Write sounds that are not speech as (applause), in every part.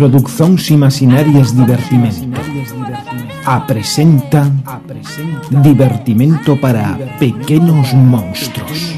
produccións imaginarias divertimento. Apresenta divertimento para pequenos monstruos.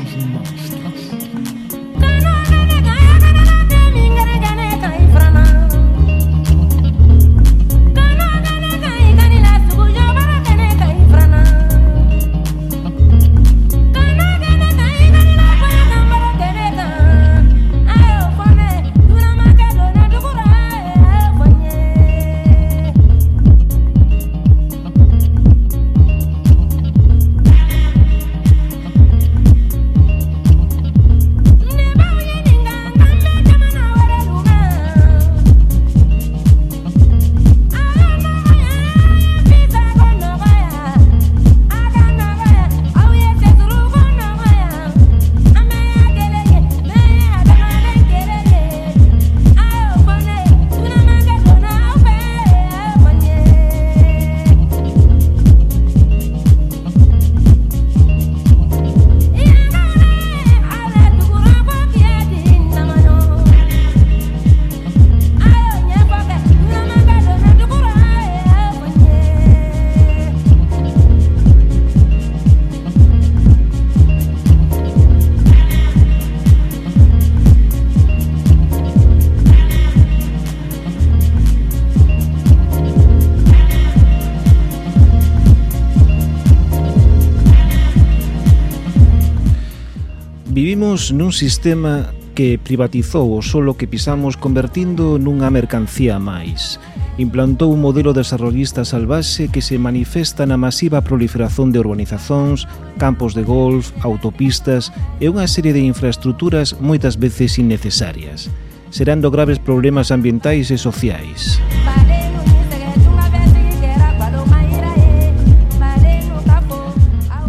Vivimos nun sistema que privatizou o solo que pisamos convertindo nunha mercancía máis. Implantou un modelo desarrollista salvaxe que se manifesta na masiva proliferación de urbanizacións, campos de golf, autopistas e unha serie de infraestructuras moitas veces innecesarias, serando graves problemas ambientais e sociais.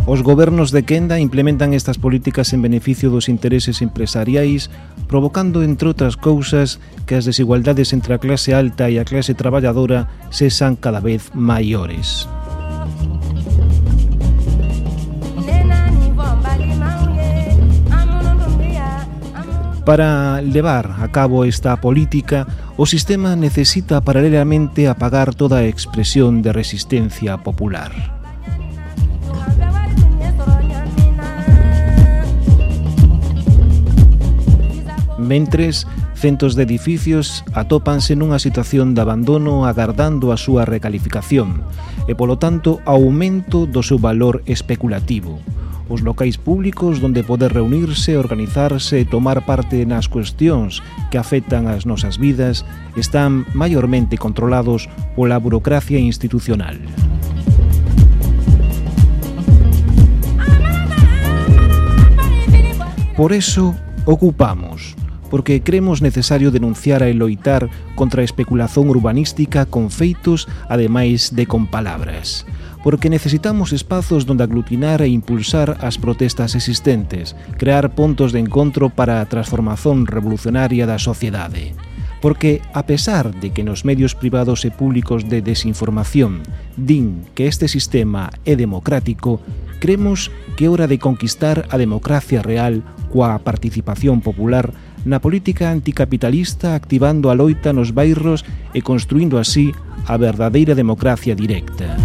Os gobernos de Kenda implementan estas políticas en beneficio dos intereses empresariais, provocando, entre outras cousas, que as desigualdades entre a clase alta e a clase traballadora sexan cada vez maiores. Para levar a cabo esta política, o sistema necesita paralelamente apagar toda a expresión de resistencia popular. Mentres, centos de edificios atópanse nunha situación de abandono agardando a súa recalificación e, polo tanto, aumento do seu valor especulativo os locais públicos donde poder reunirse, organizarse e tomar parte nas cuestións que afectan as nosas vidas están maiormente controlados pola burocracia institucional. Por eso, ocupamos porque cremos necesario denunciar e loitar contra a especulación urbanística con feitos, ademais de con palabras porque necesitamos espazos donde aglutinar e impulsar as protestas existentes, crear pontos de encontro para a transformación revolucionaria da sociedade. Porque, a pesar de que nos medios privados e públicos de desinformación din que este sistema é democrático, cremos que é hora de conquistar a democracia real coa participación popular na política anticapitalista activando a loita nos bairros e construindo así a verdadeira democracia directa.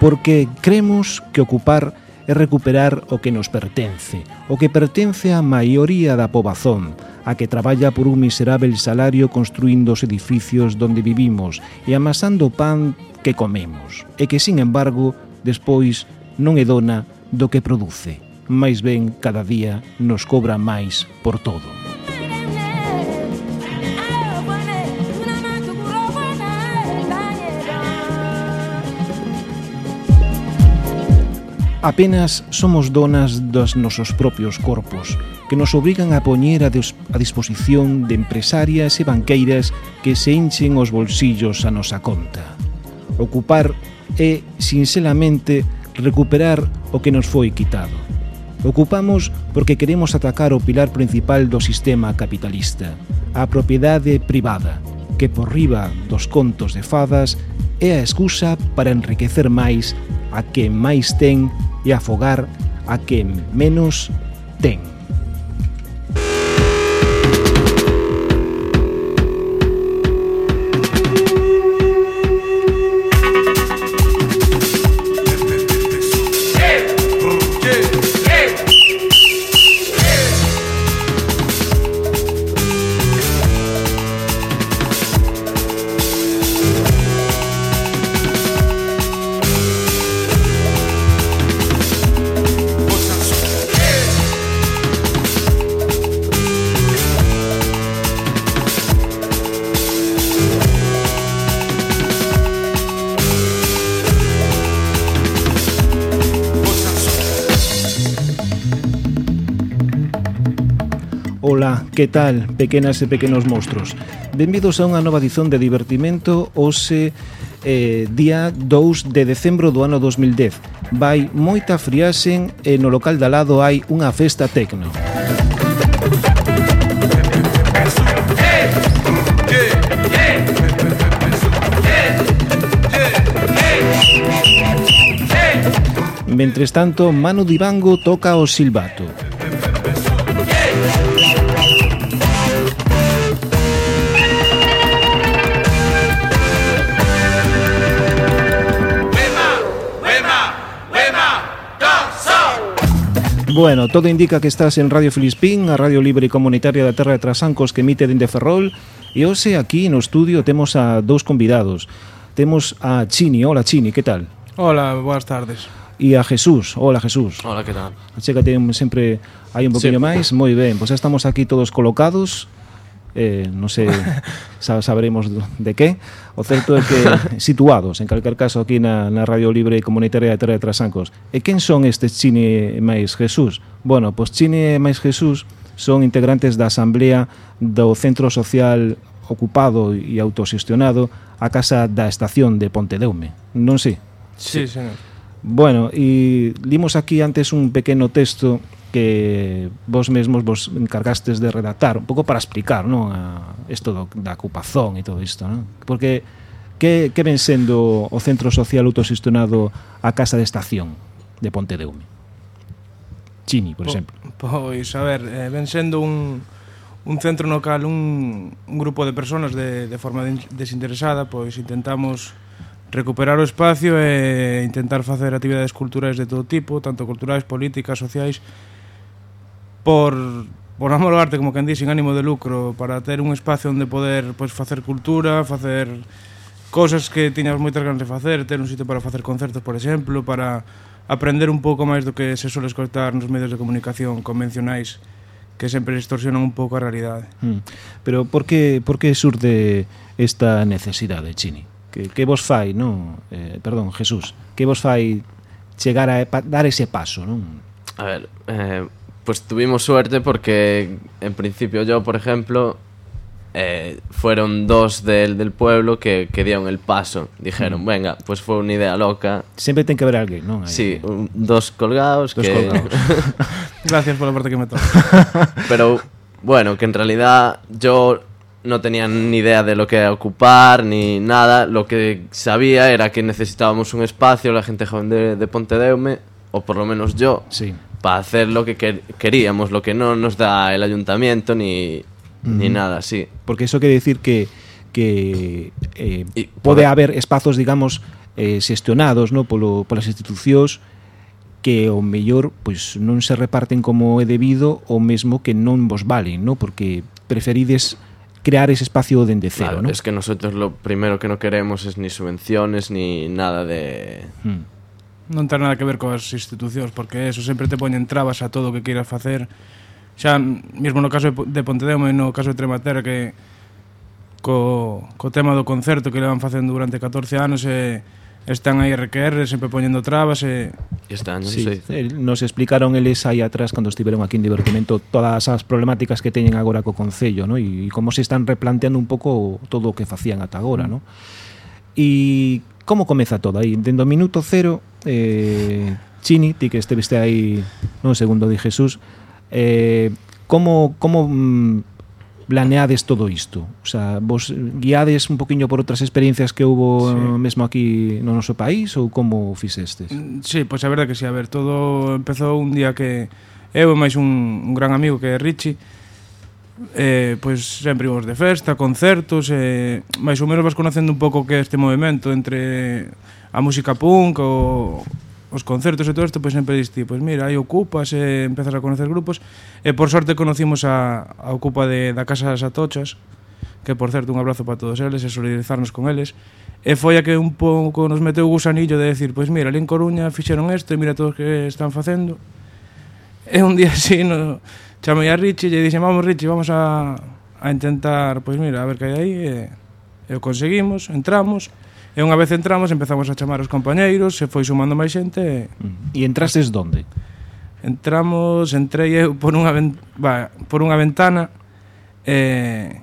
Porque cremos que ocupar é recuperar o que nos pertence, o que pertence á maioría da pobazón, a que traballa por un miserável salario construindo os edificios donde vivimos e amasando pan que comemos e que, sin embargo, despois non é dona do que produce. Mais ben, cada día nos cobra máis por todo. Apenas somos donas dos nosos propios corpos, que nos obrigan a poñer a, a disposición de empresarias e banqueiras que se enchen os bolsillos a nosa conta. Ocupar é, sinceramente, recuperar o que nos foi quitado. Ocupamos porque queremos atacar o pilar principal do sistema capitalista, a propiedade privada, que por riba dos contos de fadas é a excusa para enriquecer máis a que máis ten e afogar a que menos ten. Que tal, pequenas e pequenos monstruos? Benvidos a unha nova edición de divertimento hoxe eh, día 2 de decembro do ano 2010. Vai moita friaxen e no local de lado hai unha festa tecno. Mentres tanto, Manu Dibango toca o silbato. Bueno, todo indica que estás en Radio Filispín, a Radio Libre e Comunitaria da Terra de Trasancos que emite dende Ferrol. E hoxe aquí no estudio temos a dous convidados. Temos a Chini, hola Chini, que tal? Hola, boas tardes. E a Jesús, hola Jesús. Hola, que tal? Achécate sempre hai un poquinho sí. máis, moi ben, pois pues estamos aquí todos colocados eh, non sei, (laughs) xa saberemos de que. O certo é que (laughs) situados, en calquer caso, aquí na, na Radio Libre Comunitaria de Terra de Trasancos. E quen son estes Chini máis Jesús? Bueno, pois Chini máis Jesús son integrantes da Asamblea do Centro Social ocupado e autosestionado a Casa da Estación de Pontedeume. Non si? Sí, sí. señor. Bueno, e limos aquí antes un pequeno texto que vos mesmos vos encargastes de redactar, un pouco para explicar, non, a isto do, da ocupazón e todo isto, non? Porque que, que ven sendo o Centro Social Autosistonado a Casa de Estación de Ponte de Ume? Chini, por po, exemplo. Pois, a ver, eh, ven sendo un, un centro no cal un, un grupo de personas de, de forma desinteresada, pois intentamos recuperar o espacio e intentar facer actividades culturais de todo tipo, tanto culturais, políticas, sociais, por por amor ao arte, como quen dixen, ánimo de lucro, para ter un espacio onde poder pois, facer cultura, facer cosas que tiñas moitas ganas de facer, ter un sitio para facer concertos, por exemplo, para aprender un pouco máis do que se suele escoltar nos medios de comunicación convencionais que sempre distorsionan un pouco a realidade. Mm. Pero por que, por que surde esta necesidade, Chini? Que, que vos fai, non? Eh, perdón, Jesús, que vos fai chegar a dar ese paso, non? A ver, eh, pues tuvimos suerte porque en principio yo, por ejemplo, eh, fueron dos del, del pueblo que, que dieron el paso. Dijeron, mm. venga, pues fue una idea loca. Siempre tiene que haber alguien, ¿no? Ahí, sí, un, dos colgados. Dos que... colgados. (laughs) Gracias por la parte que me toca. (laughs) Pero bueno, que en realidad yo no tenía ni idea de lo que ocupar ni nada. Lo que sabía era que necesitábamos un espacio, la gente joven de, de Pontedeume, o por lo menos yo. Sí para hacer lo que queríamos, lo que no nos da el ayuntamiento ni, mm. ni nada así. Porque eso quiere decir que, que eh, y, pode haber espazos, digamos, eh, xestionados no, polo, polas institucións que o mellor pois non se reparten como é debido ou mesmo que non vos valen, no? porque preferides crear ese espacio dende cero, claro, ¿no? Es que nosotros lo primero que no queremos es ni subvenciones ni nada de... Hmm non ten nada que ver coas institucións, porque eso sempre te poñen trabas a todo o que queiras facer. Xa, mesmo no caso de Pontedeume e no caso de Trematera, que co, co tema do concerto que levan facendo durante 14 anos e están aí RQR sempre poñendo trabas e... Este año, sí. sí. Eh, nos explicaron eles aí atrás cando estiveron aquí en divertimento todas as problemáticas que teñen agora co Concello ¿no? e como se están replanteando un pouco todo o que facían ata agora. Mm. ¿no? E como comeza todo aí Dendo minuto cero eh, Chini, ti que esteviste aí no segundo de Jesús eh, como, como mm, planeades todo isto? O sea, vos guiades un poquinho por outras experiencias que houbo sí. Eh, mesmo aquí no noso país ou como fixestes? Mm, sí, pois pues a verdade que sí, a ver, todo empezou un día que eu e máis un, un gran amigo que é Richie eh, pois sempre imos de festa, concertos, eh, máis ou menos vas conocendo un pouco que este movimento entre a música punk o os concertos e todo isto, pois sempre diste, pois mira, aí ocupas, e empezas a conocer grupos, e por sorte conocimos a, a ocupa de, da Casa das Atochas, que por certo un abrazo para todos eles e solidarizarnos con eles. E foi a que un pouco nos meteu o gusanillo de decir, pois mira, ali en Coruña fixeron isto e mira todos que están facendo e un día así no, chamei a Richie e dixen, vamos Richie, vamos a, a intentar, pois mira, a ver que hai aí, e, e o conseguimos, entramos, E unha vez entramos, empezamos a chamar os compañeiros, se foi sumando máis xente. E entrases donde? Entramos, entrei eu por unha, ven... va, por unha ventana, eh,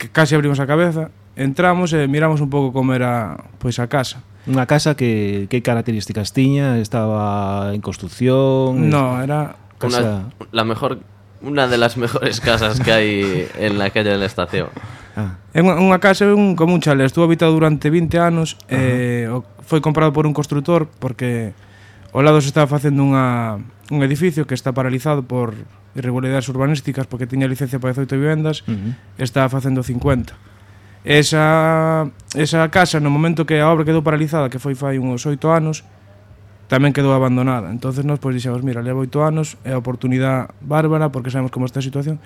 que casi abrimos a cabeza, entramos e miramos un pouco como era pois a casa. Unha casa que que características tiña, estaba en construción. No, era casa... Una, la mejor Una de las mejores casas que hay en la calle de la estación. Ah. É unha, unha casa un, como un chalé, estuvo habitado durante 20 anos, uh -huh. eh, o, foi comprado por un constructor porque ao lado se estaba facendo unha, un edificio que está paralizado por irregularidades urbanísticas porque tiña licencia para 18 vivendas, uh -huh. estaba facendo 50 esa, esa casa no momento que a obra quedou paralizada que foi fai uns 8 anos tamén quedou abandonada. entonces nos pois, dixemos, mira, leva oito anos, é a oportunidade bárbara porque sabemos como está a situación,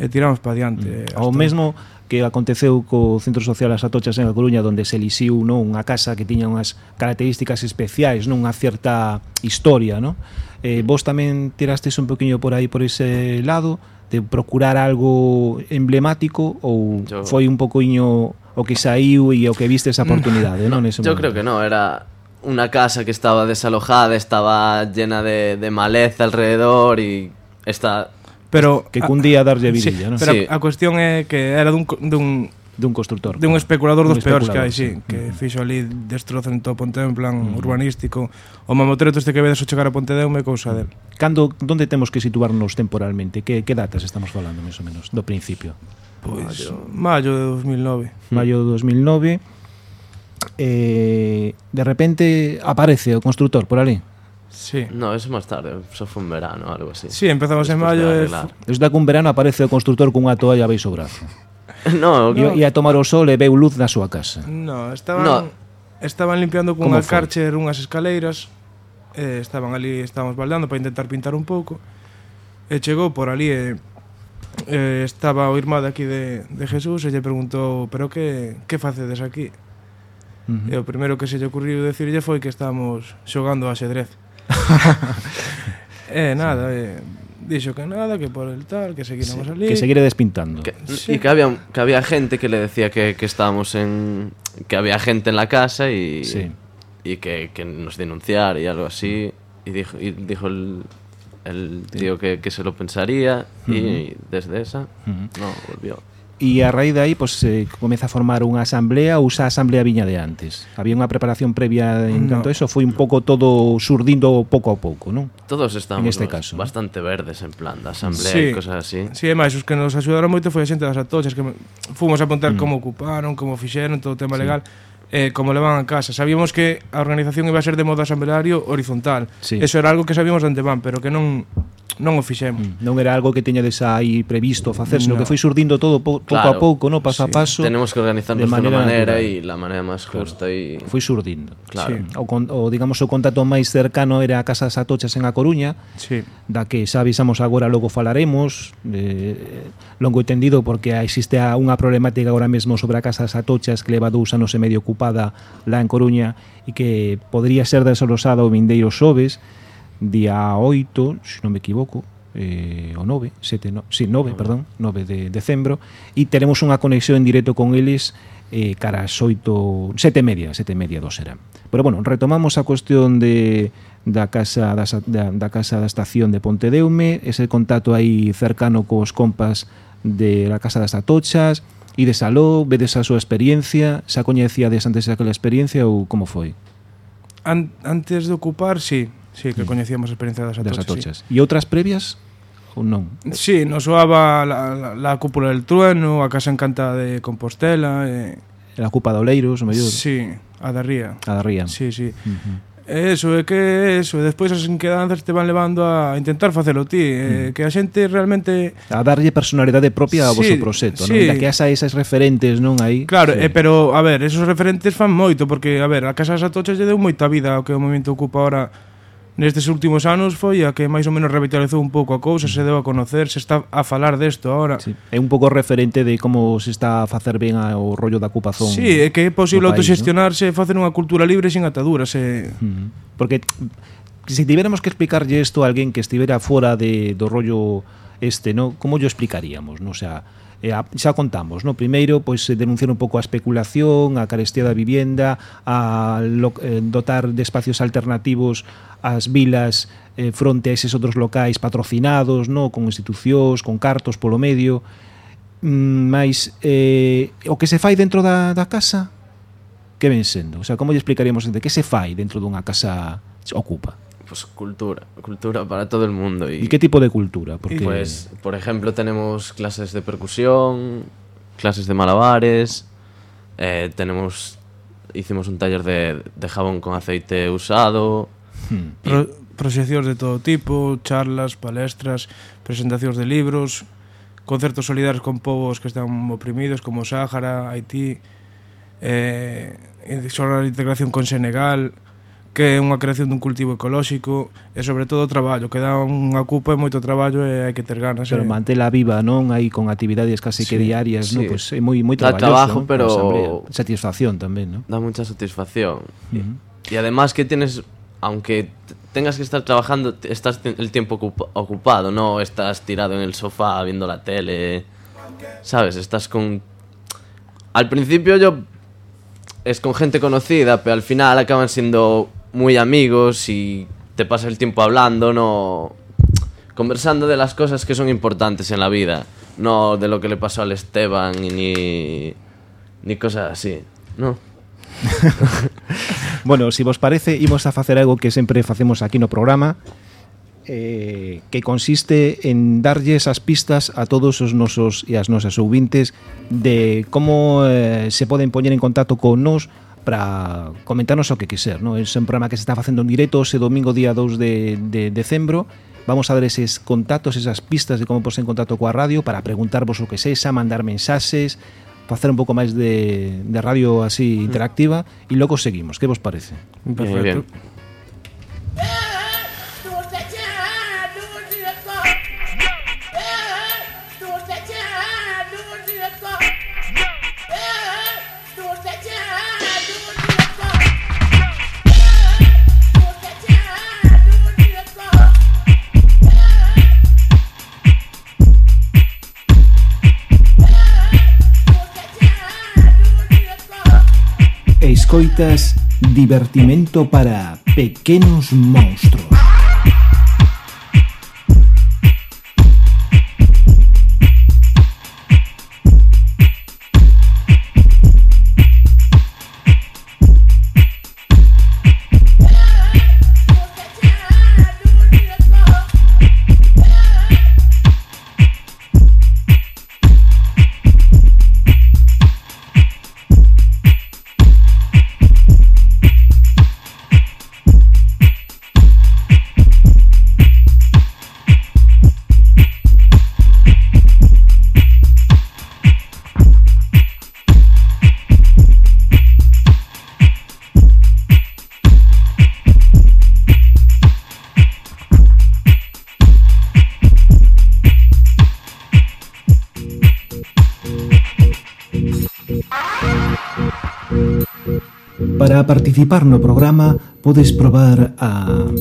e tiramos para diante. Eh, mm. Ao mesmo que aconteceu co Centro Social As Atochas en A Coruña, onde se elixiu non unha casa que tiña unhas características especiais, non unha certa historia, non? Eh, vos tamén tirastes un poquinho por aí por ese lado de procurar algo emblemático ou yo... foi un poquinho o que saiu e o que viste esa mm. oportunidade, non? Yo momento. creo que non, era una casa que estaba desalojada, estaba llena de, de maleza alrededor y está... Pero que cundía darlle vidilla, sí, non? Pero sí. a, cuestión é que era dun, dun dun constructor. De un especulador dos peores que hai, sí, que mm-hmm. fixo ali destrozo en todo Pontedeu en plan mm. urbanístico. O mamotreto este que vedes o chegar a Pontedeu é cousa del. Cando donde temos que situarnos temporalmente? Que que datas estamos falando, máis ou menos, do principio? Pois mayo, mayo de 2009. Mayo de 2009 eh, de repente aparece o constructor por ali. Sí. No, eso más tarde, eso fue un verano algo así. Sí, empezamos Después en mayo. De es... es da que un verano aparece o constructor cunha toalla veis o brazo. (laughs) no, no. E a tomar o sol e veu luz na súa casa. No, estaban no. estaban limpiando cunha cárcher unhas escaleiras. Eh, estaban ali, estábamos baldando para intentar pintar un pouco. E chegou por ali e eh, estaba o irmán aquí de, de Jesús e lle preguntou pero que, que facedes aquí? Uh -huh. E o primeiro que se lle ocurriu decirlle foi que estábamos xogando ao xedrez. (laughs) e nada, eh, dixo que nada, que por el tal, que seguíramos ali. que seguire despintando Que- Sí. Y que había, que había gente que le decía que, que estábamos en... que había gente en la casa y, Sí. y que, que nos denunciara y algo así. Y dijo, y dijo el, el tío que, que se lo pensaría y desde esa no volvió. e a raíz de aí pois, se comeza a formar unha asamblea ou xa asamblea viña de antes. Había unha preparación previa en no. canto a eso, foi un pouco todo surdindo pouco a pouco, non? Todos estamos en este caso, bastante verdes en plan da asamblea sí. e cosas así. Sí, e máis, os que nos axudaron moito foi a xente das atochas que fomos a apuntar mm. como ocuparon, como fixeron, todo o tema sí. legal eh, como levan a casa. Sabíamos que a organización iba a ser de modo asambleario horizontal. Sí. Eso era algo que sabíamos de antemán, pero que non non o fixemos. Mm, non era algo que teñades aí previsto facer, sino no. que foi surdindo todo po pouco claro, a pouco, no paso sí. a paso. Tenemos que organizarnos de manera, de manera e la maneira máis justa e. Y... foi surdindo. Claro. Sí. O, con, o digamos o contacto máis cercano era a Casa Satochas en A Coruña, sí. da que xa avisamos agora logo falaremos eh, longo e tendido porque existe unha problemática agora mesmo sobre a Casa Satochas que leva dous anos e medio ocupada lá en Coruña e que podría ser desalosada o vindeiro xoves día 8, se non me equivoco, eh, o 9, 7, no, sí, 9, 9, perdón, 9 de decembro, e teremos unha conexión en directo con eles eh, cara as 8, 7 media, 7 media dos será. Pero bueno, retomamos a cuestión de da casa da, da, da casa da estación de Pontedeume, ese contacto aí cercano cos compas de la casa das Atochas, e de Saló, vedes a súa experiencia, xa coñecíades antes aquela experiencia ou como foi? An antes de ocupar, sí, Sí, que coñecíamos a experiencia das atochas. Das atochas. Sí. E outras previas ou non? Sí, nos soaba la, la, la cúpula del trueno, a casa encanta de Compostela, e... Eh... La cupa de Oleiros, o mellor. Sí, a da Ría. A da Ría. Sí, sí. Uh -huh. Eso, é que eso, e despois as inquedanzas te van levando a intentar facelo ti, mm. eh, que a xente realmente a darlle personalidade propia ao sí, voso proxecto, sí. non? Da que asa esas referentes, non aí. Claro, sí. eh, pero a ver, esos referentes fan moito porque a ver, a Casa das Atochas lle deu moita vida ao que o movimento ocupa ahora nestes últimos anos foi a que máis ou menos revitalizou un pouco a cousa, se deu a conocer, se está a falar desto agora. Sí. É un pouco referente de como se está a facer ben o rollo da ocupazón. Sí, é que é posible país, autoxestionarse ¿no? e facer unha cultura libre sin ataduras. Eh. E... Uh -huh. Porque se tiveramos que explicarlle isto a alguén que estivera fora de, do rollo este, ¿no? como yo explicaríamos? ¿no? O sea, eh, xa contamos, no primeiro pois eh, denunciar un pouco a especulación, a carestía da vivienda, a lo, eh, dotar de espacios alternativos ás vilas eh, fronte a eses outros locais patrocinados, no, con institucións, con cartos polo medio, mm, máis eh, o que se fai dentro da, da casa que ven sendo? O sea, como lle explicaríamos de que se fai dentro dunha casa ocupa? Pues cultura, cultura para todo el mundo. ¿Y, ¿Y qué tipo de cultura? Porque... Pues, por ejemplo, tenemos clases de percusión, clases de malabares, eh, tenemos, hicimos un taller de, de jabón con aceite usado. Hmm. Pro, proxeccións de todo tipo, charlas, palestras, presentacións de libros, concertos solidarios con povos que están oprimidos como Sáhara, Haití, eh, sobre a integración con Senegal, que é unha creación dun cultivo ecolóxico e sobre todo traballo, que dá unha cupa e moito traballo e hai que ter ganas. Pero eh. mantela viva, non? Aí con actividades casi sí, que diarias, sí. non? Pois pues é moi moi traballoso, trabajo, ¿no? pero satisfacción tamén, non? Da mucha satisfacción. Uh -huh. Y además que tienes aunque tengas que estar trabajando, estás el tiempo ocupado, no estás tirado en el sofá viendo la tele, ¿sabes? Estás con... Al principio yo es con gente conocida, pero al final acaban siendo muy amigos y te pasa el tiempo hablando, no conversando de las cosas que son importantes en la vida, no de lo que le pasó al Esteban ni ni cosas así, ¿no? (laughs) bueno, si vos parece, imos a facer algo que sempre facemos aquí no programa, eh, que consiste en darlle esas pistas a todos os nosos e as nosas ouvintes de como eh, se poden poñer en contacto con nos para comentarnos o que quiser. ¿no? Es un programa que se está facendo en directo ese domingo día 2 de, de decembro. Vamos a dar eses contactos, esas pistas de como pos en contacto coa radio para preguntarvos o que sexa, mandar mensaxes, facer un pouco máis de, de radio así interactiva e logo seguimos. Que vos parece? Perfecto. Bien, bien. Escoitas divertimento para pequenos monstruos. participar no programa podes probar a...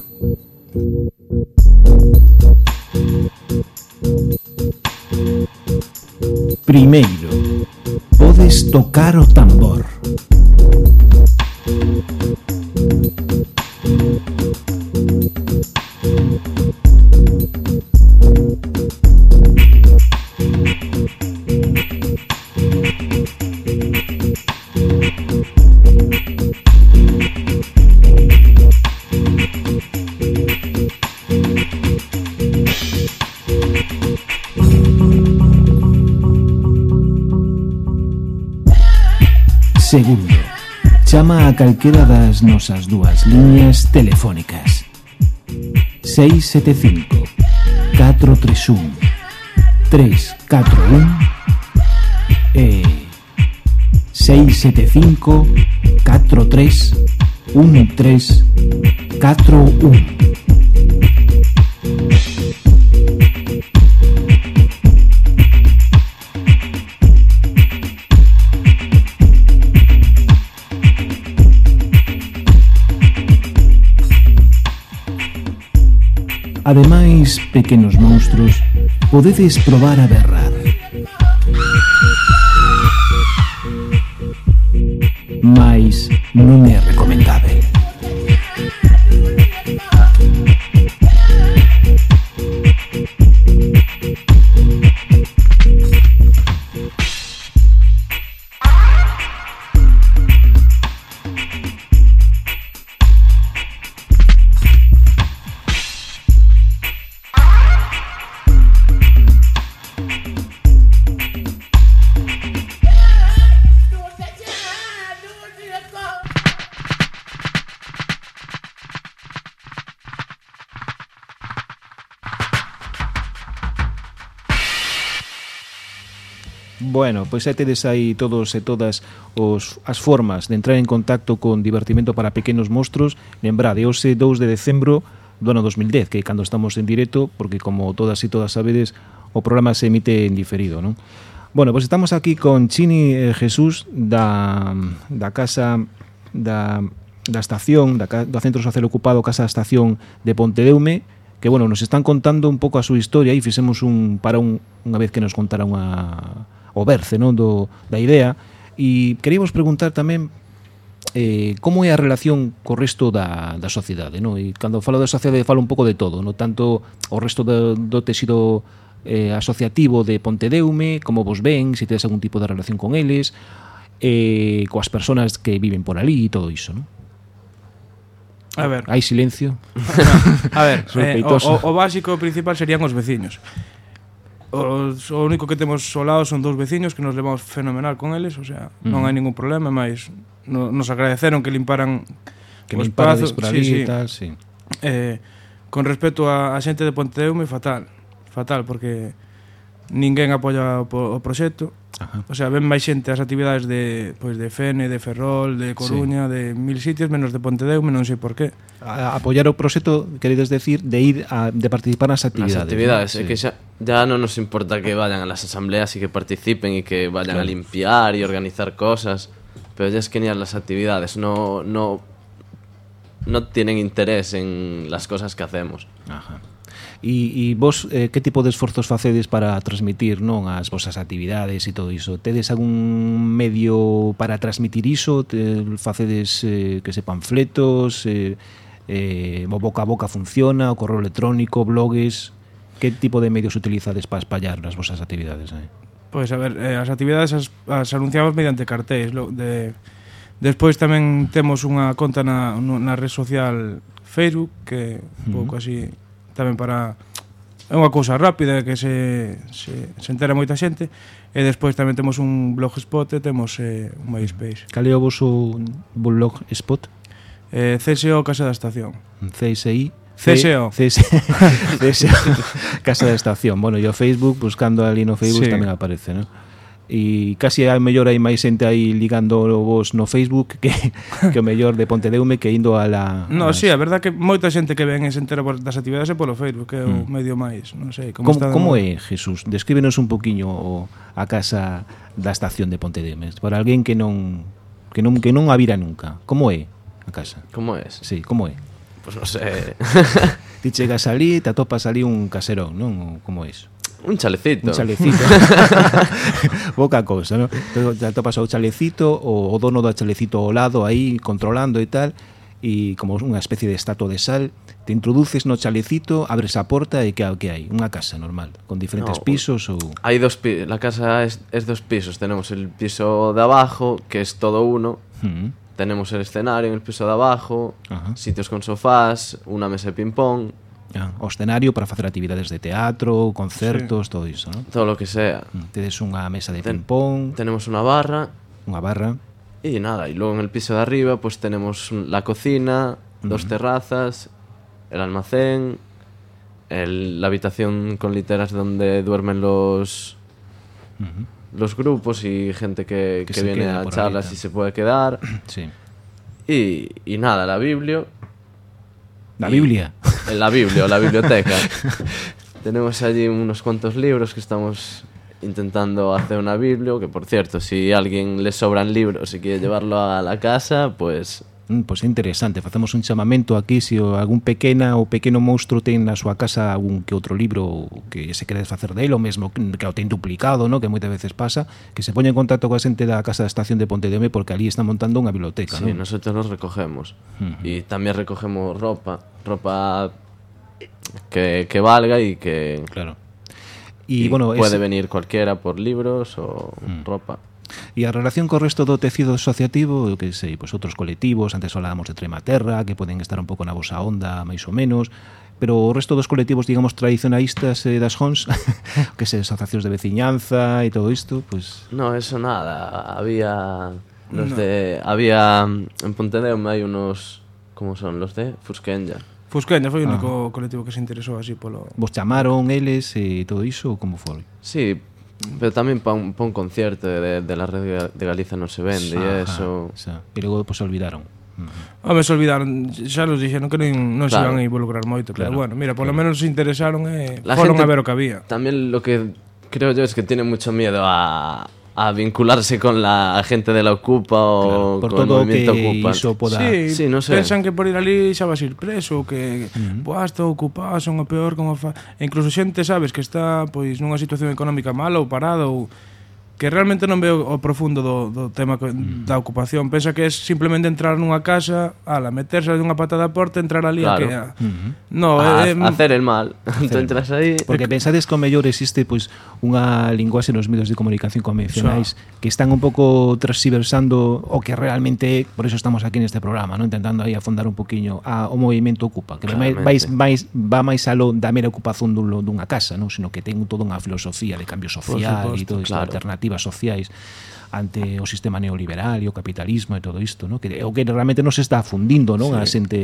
Primeiro, podes tocar o tambor. Chama a calquera das nosas dúas liñas telefónicas. 675 431 341 e 675 43 13 41 Ademais, pequenos monstruos, podedes probar a berrar. Mais non é recomendable. pois aí tedes aí todos e todas os, as formas de entrar en contacto con divertimento para pequenos monstruos. Lembrade, hoxe 2 de decembro do ano 2010, que é cando estamos en directo, porque como todas e todas sabedes, o programa se emite en diferido, non? Bueno, pois estamos aquí con Chini eh, Jesús da, da Casa da, da Estación, da, do Centro Social Ocupado Casa da Estación de Pontedeume, que, bueno, nos están contando un pouco a súa historia e fixemos un para un, unha vez que nos contara unha o berce non do, da idea e queríamos preguntar tamén eh, como é a relación co resto da, da sociedade non? e cando falo da sociedade falo un pouco de todo non? tanto o resto do, do tecido eh, asociativo de Pontedeume como vos ven, se tedes algún tipo de relación con eles eh, coas persoas que viven por ali e todo iso, non? A ver. Hai silencio. (laughs) a ver, (laughs) eh, o, o, o básico principal serían os veciños. Os, o único que temos solado son dous veciños que nos levamos fenomenal con eles, o sea, mm. non hai ningún problema, máis no, nos agradeceron que limparan que o limparan espazo, sí, sí. tal, sí. Eh, con respecto a, a xente de Ponteume, fatal, fatal porque ninguén apoia o o proxecto. Ajá. O sea, ven máis xente as actividades de pois de Fene, de Ferrol, de Coruña, sí. de mil sitios menos de Pontedeu, non sei por qué. A, apoiar o proxecto queredes decir de ir a, de participar nas actividades. As actividades, ¿no? sí. é que xa ya non nos importa que vayan a las asambleas e que participen e que vayan claro. a limpiar e organizar cosas, pero ya es que ni as las actividades no no no tienen interés en las cosas que hacemos. Ajá. E, e vos, eh, que tipo de esforzos facedes para transmitir non as vosas actividades e todo iso? Tedes algún medio para transmitir iso? Te, facedes, eh, que se panfletos? Eh, eh, boca a boca funciona? O correo electrónico? Blogs? Que tipo de medios utilizades para espallar as vosas actividades? Eh? Pois, a ver, eh, as actividades as, as anunciamos mediante cartéis lo, de... Despois tamén temos unha conta na, na red social Facebook que un pouco así tamén para é unha cousa rápida que se, se, se entera moita xente e despois tamén temos un blogspot e temos eh, un MySpace. Cal é o vosso blogspot? Eh, CSO Casa da Estación. CSI CSO. CSO. (laughs) Casa da Estación. Bueno, yo Facebook, buscando ali no Facebook sí. tamén aparece, ¿no? e casi a mellor hai máis xente aí ligando vos no Facebook que, (laughs) que o mellor de Pontedeume que indo a la... No, a... sí, a verdad que moita xente que ven e se entera por das actividades é polo Facebook, que é mm. o medio máis, non sei, como, como, está como é, Jesús? Descríbenos un poquiño o, a casa da estación de Pontedeume, para alguén que non que non que non a vira nunca. Como é a casa? Como é? Sí, como é? Pois pues non sei. (laughs) Ti chegas ali, te atopas ali un caserón, non? Como é iso? Un chalecito. Un chalecito. (laughs) Boca cousa, non? te atopas o chalecito, o, o dono do chalecito ao lado aí, controlando e tal, e como unha especie de estatua de sal, te introduces no chalecito, abres a porta e que que hai? Unha casa normal, con diferentes no, pisos ou Hai dos pi la casa es, es dos pisos, tenemos el piso de abajo, que es todo uno. Mm. Tenemos el escenario en el piso de abajo, Ajá. sitios con sofás, una mesa de ping-pong, ah, o escenario para facer actividades de teatro, concertos, todo iso, ¿no? todo lo que sea. Mm, Tedes unha mesa de Ten- ping-pong, Tenemos una barra, unha barra, Y nada, y luego en el piso de arriba pues tenemos la cocina, dos terrazas, el almacén, el- la habitación con literas donde duermen los los grupos y gente que, Que que viene a charlas ahí, y se puede quedar. Sí. Y, y nada, la Biblia, La Biblia. en la Biblia, o la biblioteca. (laughs) Tenemos allí unos cuantos libros que estamos intentando hacer una Biblia, que por cierto, si a alguien le sobran libros y quiere llevarlo a la casa, pues Pois é interesante, facemos un chamamento aquí se o algún pequena ou pequeno monstro ten na súa casa algún que outro libro que se queredes facer dele, ou mesmo que que o ten duplicado, no? que moitas veces pasa, que se poña en contacto coa xente da Casa da Estación de Ponte de Ome porque ali están montando unha biblioteca, sí, ¿no? nosotros los recogemos. Ujú. Y también recogemos ropa, ropa que, que valga y que Claro. E, y bueno, puede es, venir cualquiera por libros o ropa. E a relación co resto do tecido asociativo, que sei, pois outros colectivos, antes falábamos de Trematerra, que poden estar un pouco na vosa onda, máis ou menos, pero o resto dos colectivos, digamos, tradicionalistas eh, das Hons, (laughs) que se asociacións de veciñanza e todo isto, pois... No, eso nada, había... Los no. de... Había... En Pontedeume hai unos... Como son? Los de Fusquenja. Fusquenja foi o único ah. colectivo que se interesou así polo... Vos chamaron eles e todo iso, como foi? Sí, Pero tamén pa un, pa un concierto de, de la red de Galiza non se vende Ajá, e eso... Xa. E logo pois pues, olvidaron. Uh. Home, se olvidaron, xa nos dixeron que non, non claro. se iban a involucrar moito, pero claro. bueno, mira, polo claro. menos se interesaron e eh, la foron gente, a ver o que había. Tamén lo que creo yo es que tiene mucho miedo a, a vincularse con la gente de la Ocupa o claro, por con todo o movimento Ocupa. Iso poda... sí, sí, no sé. Pensan que por ir ali xa vas ir preso, que uh -huh. boa, ocupado, son o peor como fa... E incluso xente, sabes, que está pois nunha situación económica mala ou parada ou que realmente non veo o profundo do, do tema mm. da ocupación. Pensa que é simplemente entrar nunha casa, ala, meterse dunha patada a porta, entrar ali claro. a que... A... Uh no, a, eh, hacer el mal. (laughs) Hacer. Tú entras aí... Porque pensades que o mellor existe pois pues, unha linguaxe nos medios de comunicación convencionais so. que están un pouco transversando o que realmente, por eso estamos aquí neste programa, no intentando aí afondar un poquinho a, o movimento ocupa, que vai, vai, vai, va máis aló da mera ocupación dun, dunha casa, non? sino que ten toda unha filosofía de cambio social e todo isto claro. alternativo alternativas sociais ante o sistema neoliberal e o capitalismo e todo isto, no? que é o que realmente nos está fundindo non? Sí. a xente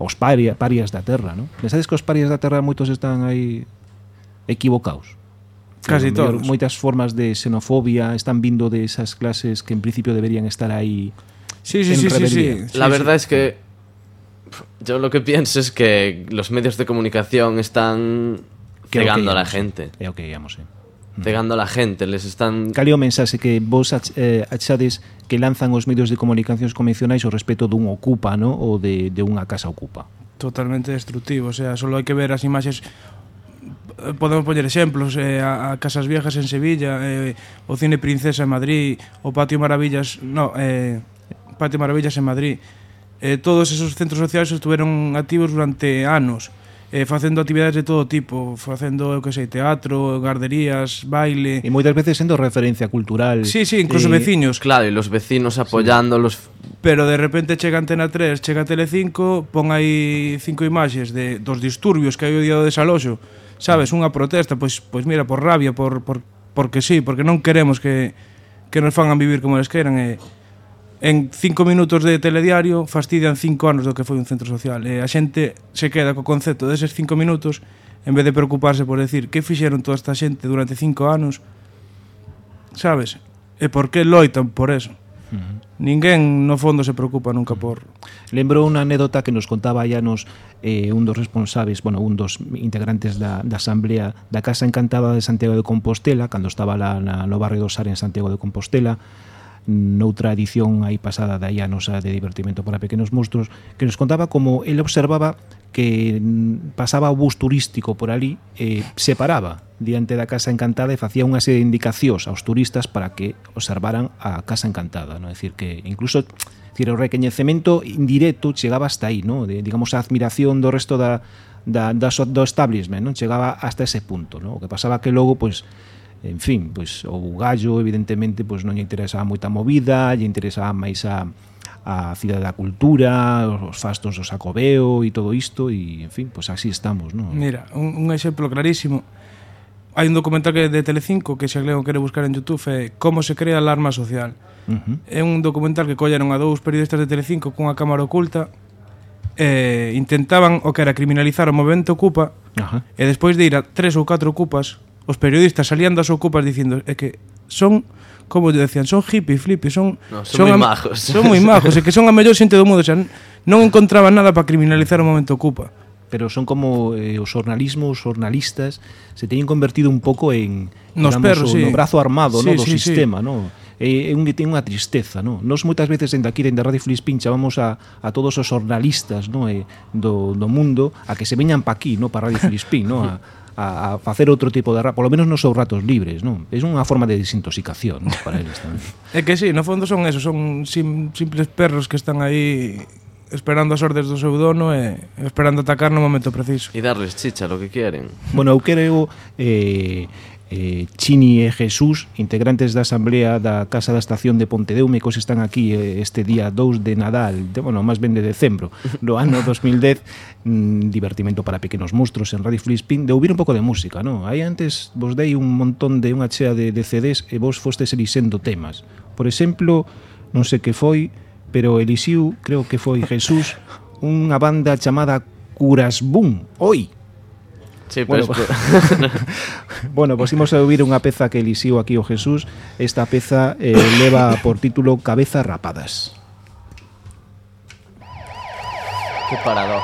aos paria, parias da terra, ¿no? Pensades que os parias da terra moitos están aí equivocados? Casi mellor, todos. Moitas formas de xenofobia están vindo de esas clases que en principio deberían estar aí sí, sí, en sí, rebeldía. Sí, sí, sí. La verdad es que yo lo que pienso es que los medios de comunicación están Creo cegando a la gente. É o que íamos, eh pegando a la gente, les están... Cali o mensaxe que vos ach, eh, achades que lanzan os medios de comunicacións convencionais o respecto dun ocupa, no? ou de, de unha casa ocupa? Totalmente destructivo, o sea, solo hai que ver as imaxes podemos poñer exemplos eh, a, a Casas Viejas en Sevilla eh, o Cine Princesa en Madrid o Patio Maravillas no, eh, Patio Maravillas en Madrid eh, todos esos centros sociales estuveron activos durante anos eh, facendo actividades de todo tipo, facendo, eu que sei, teatro, garderías, baile... E moitas veces sendo referencia cultural. Sí, sí, incluso eh... veciños. Claro, e los vecinos apoyándolos... Sí. Pero de repente chega Antena 3, chega Telecinco, pon aí cinco imaxes de, dos disturbios que hai o día do desaloxo, sabes, unha protesta, pois, pois mira, por rabia, por, por, porque sí, porque non queremos que, que nos fangan vivir como les queiran e... Eh, en cinco minutos de telediario fastidian cinco anos do que foi un centro social e a xente se queda co concepto deses cinco minutos en vez de preocuparse por decir que fixeron toda esta xente durante cinco anos sabes? E por que loitan por eso? Uh -huh. Ninguén no fondo se preocupa nunca por... Lembro unha anécdota que nos contaba ya nos eh, un dos responsables, bueno, un dos integrantes da, da Asamblea da Casa Encantada de Santiago de Compostela, cando estaba lá na, no barrio do Sar en Santiago de Compostela, noutra edición aí pasada da Ianosa de divertimento para pequenos monstruos que nos contaba como el observaba que mm, pasaba o bus turístico por ali e se paraba diante da Casa Encantada e facía unha serie de indicacións aos turistas para que observaran a Casa Encantada, non? É dicir, que incluso dicir, o recoñecemento indirecto chegaba hasta aí, non? De, digamos, a admiración do resto da, da, da, do establishment, non? Chegaba hasta ese punto, non? O que pasaba que logo, pois, pues, en fin, pois o gallo evidentemente pois non lle interesaba moita movida, lle interesaba máis a a cidade da cultura, os fastos do Sacobeo e todo isto e en fin, pois así estamos, non? Mira, un, un exemplo clarísimo. Hai un documental que de Telecinco que se alguén quere buscar en Youtube é Como se crea a alarma social. Uh -huh. É un documental que colleron a dous periodistas de Telecinco cunha cámara oculta eh, intentaban o que era criminalizar o movimento Ocupa Ajá. E despois de ir a tres ou catro Ocupas os periodistas salían das ocupas dicindo é que son como lle decían, son hippie, flippy, son no, son, son moi majos. Son moi majos, e que son a mellor xente do mundo, xa non encontraban nada para criminalizar o momento ocupa. Pero son como eh, os xornalismos, os xornalistas se teñen convertido un pouco en nos digamos, perros, o, sí. no brazo armado sí, no, do sí, sistema, sí. no? é un, que ten unha tristeza, no? Nos moitas veces dende aquí, dende Radio Filispín, chamamos a, a todos os jornalistas no? E, do, do mundo a que se veñan pa aquí, no? Para Radio Filispín, no? A, a, a facer outro tipo de rap, polo menos nos seus ratos libres, non? É unha forma de desintoxicación non? para eles tamén. (laughs) é que sí, no fondo son eso, son sim, simples perros que están aí esperando as ordes do seu dono e esperando atacar no momento preciso. E darles chicha, lo que queren. Bueno, eu quero eh, eh, Chini e Jesús, integrantes da Asamblea da Casa da Estación de Pontedeume, que están aquí eh, este día 2 de Nadal, de, bueno, máis ben de decembro, (laughs) do ano 2010, mm, divertimento para pequenos monstruos en Radio Flispin, de ouvir un pouco de música, non? Aí antes vos dei un montón de unha chea de, de CDs e vos fostes elixendo temas. Por exemplo, non sei que foi, pero elixiu, creo que foi Jesús, unha banda chamada Curas Boom, Oi! Sí, bueno, pues, (laughs) bueno, pues imos a ouvir unha peza que elixiu aquí o Jesús. Esta peza eh, leva por título Cabeza rapadas. Que parado.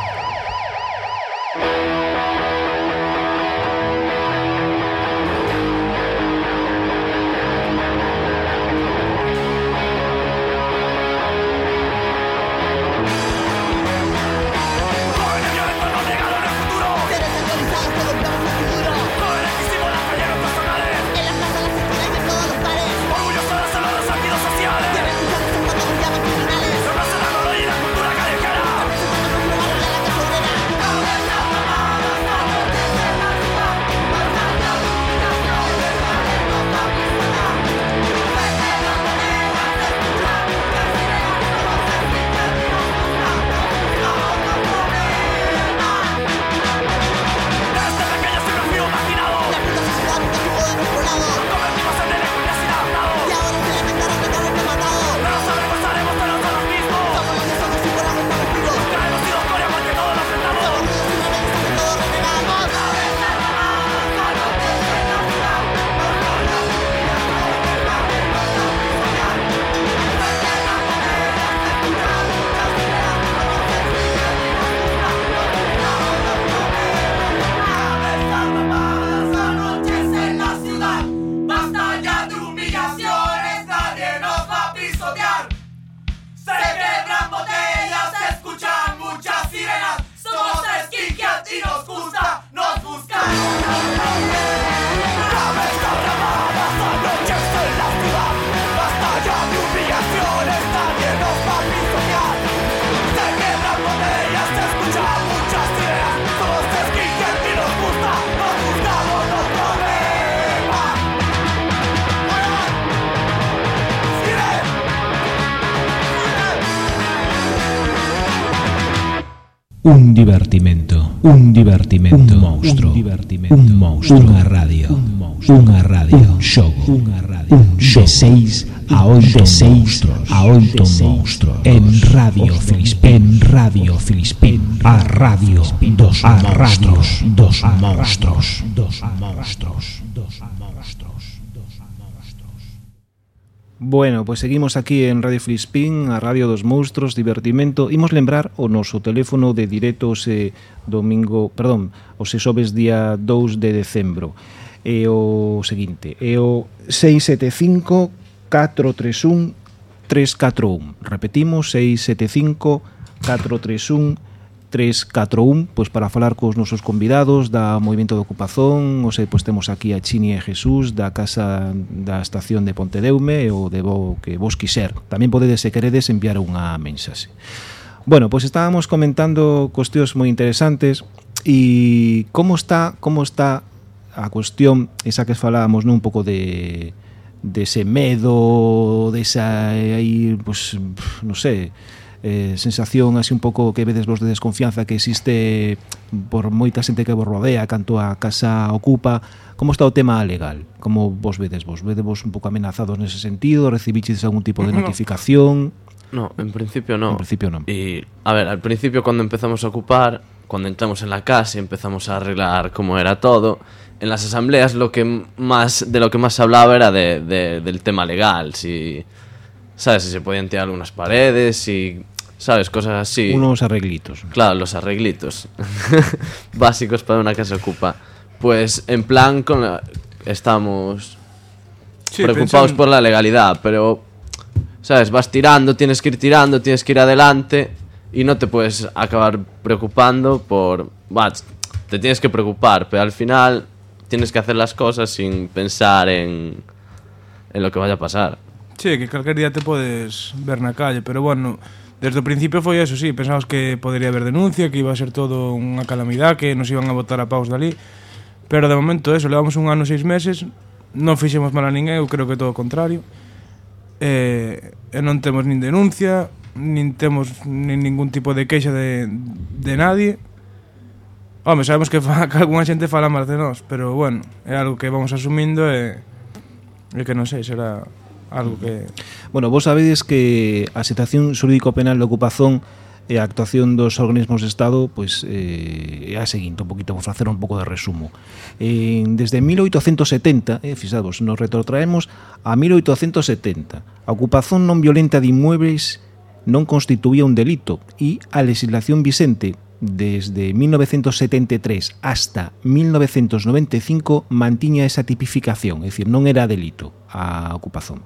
Un divertimento, un monstro, un divertimento, un monstro, unha radio, un unha radio, un radio, un xogo, de 6 a 8 monstros, a 8 monstros, en Radio Filispín, en Radio Filispín, a radio dos a radios dos monstros, dos monstros, dos monstros, dos monstros. Bueno, pois seguimos aquí en Radio Flispín, a Radio dos Monstros, Divertimento. Imos lembrar o noso teléfono de directos eh, domingo, perdón, o se sobes día 2 de decembro. É o seguinte, é o 675 431 341. Repetimos, 675 431 341. 341 pois para falar cos nosos convidados da Movimento de Ocupación, o sei, pois temos aquí a Chini e Jesús da Casa da Estación de Pontedeume ou de vo, que vos quiser. Tamén podedes, se queredes, enviar unha mensaxe. Bueno, pois estábamos comentando cuestións moi interesantes e como está, como está a cuestión esa que falábamos non un pouco de dese de medo, desa de aí, pois, non sei, eh, sensación así un pouco que vedes vos de desconfianza que existe por moita xente que vos rodea canto a casa ocupa como está o tema legal? Como vos vedes vos? Vedes vos un pouco amenazados nese sentido? Recibiches algún tipo de notificación? No, no en principio no. En principio non. Y, a ver, al principio cuando empezamos a ocupar, cuando entramos en la casa y empezamos a arreglar cómo era todo, en las asambleas lo que más de lo que más se hablaba era de, de, del tema legal, si ¿sabes? Si se podían tirar algunas paredes, si, ¿sabes? Cosas así. Unos arreglitos. Claro, los arreglitos (laughs) básicos para una casa ocupa. Pues en plan con la- estamos Sí, preocupados pensan- por la legalidad, pero sabes, vas tirando, tienes que ir tirando, tienes que ir adelante y no te puedes acabar preocupando por, bah, te tienes que preocupar, pero al final tienes que hacer las cosas sin pensar en en lo que vaya a pasar. Sí, que calquer día te podes ver na calle, pero bueno, desde o principio foi eso, sí, pensamos que podería haber denuncia, que iba a ser todo unha calamidade, que nos iban a botar a paus dali, pero de momento eso, levamos un ano e seis meses, non fixemos mal a ninguén, eu creo que todo o contrario, e, e non temos nin denuncia, nin temos nin ningún tipo de queixa de, de nadie, Home, sabemos que, fa, (laughs) que alguna xente fala máis de nós, pero bueno, é algo que vamos asumindo e, e que non sei, será algo que... Bueno, vos sabedes que a situación xurídico penal da ocupación e a actuación dos organismos de Estado pois eh, é a seguinte, un poquito, vou facer un pouco de resumo. Eh, desde 1870, eh, fixados, nos retrotraemos a 1870. A ocupación non violenta de inmuebles non constituía un delito e a legislación vicente desde 1973 hasta 1995 mantiña esa tipificación, é dicir, non era delito a ocupazón.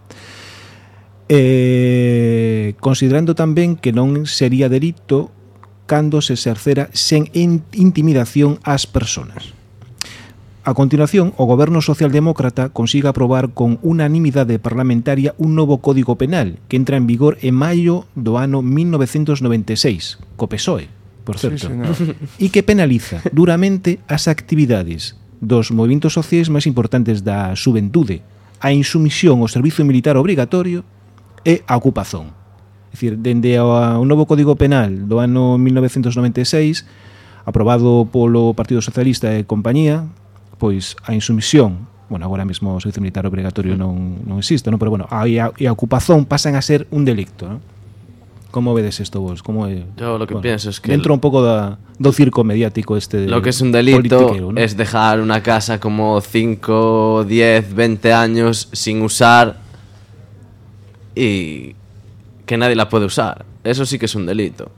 Eh, considerando tamén que non sería delito cando se exercera sen intimidación ás persoas. A continuación, o goberno socialdemócrata consiga aprobar con unanimidade parlamentaria un novo Código Penal que entra en vigor en maio do ano 1996, co PSOE, por certo. Sí, e (laughs) que penaliza duramente as actividades dos movimentos sociais máis importantes da xuventude, a insumisión ao servizo militar obrigatorio e a ocupazón. É dicir, dende o novo Código Penal do ano 1996, aprobado polo Partido Socialista e compañía, pois a insumisión bueno, agora mesmo o servizo militar obrigatorio non, non existe, non? pero bueno, a, a, a ocupación pasan a ser un delicto, non? Como vedes isto vos? Como é? Yo lo que pienso es que Dentro un pouco da, do circo mediático este Lo que es un delito es dejar una casa como 5, 10, 20 años sin usar y que nadie la puede usar. Eso sí que es un delito.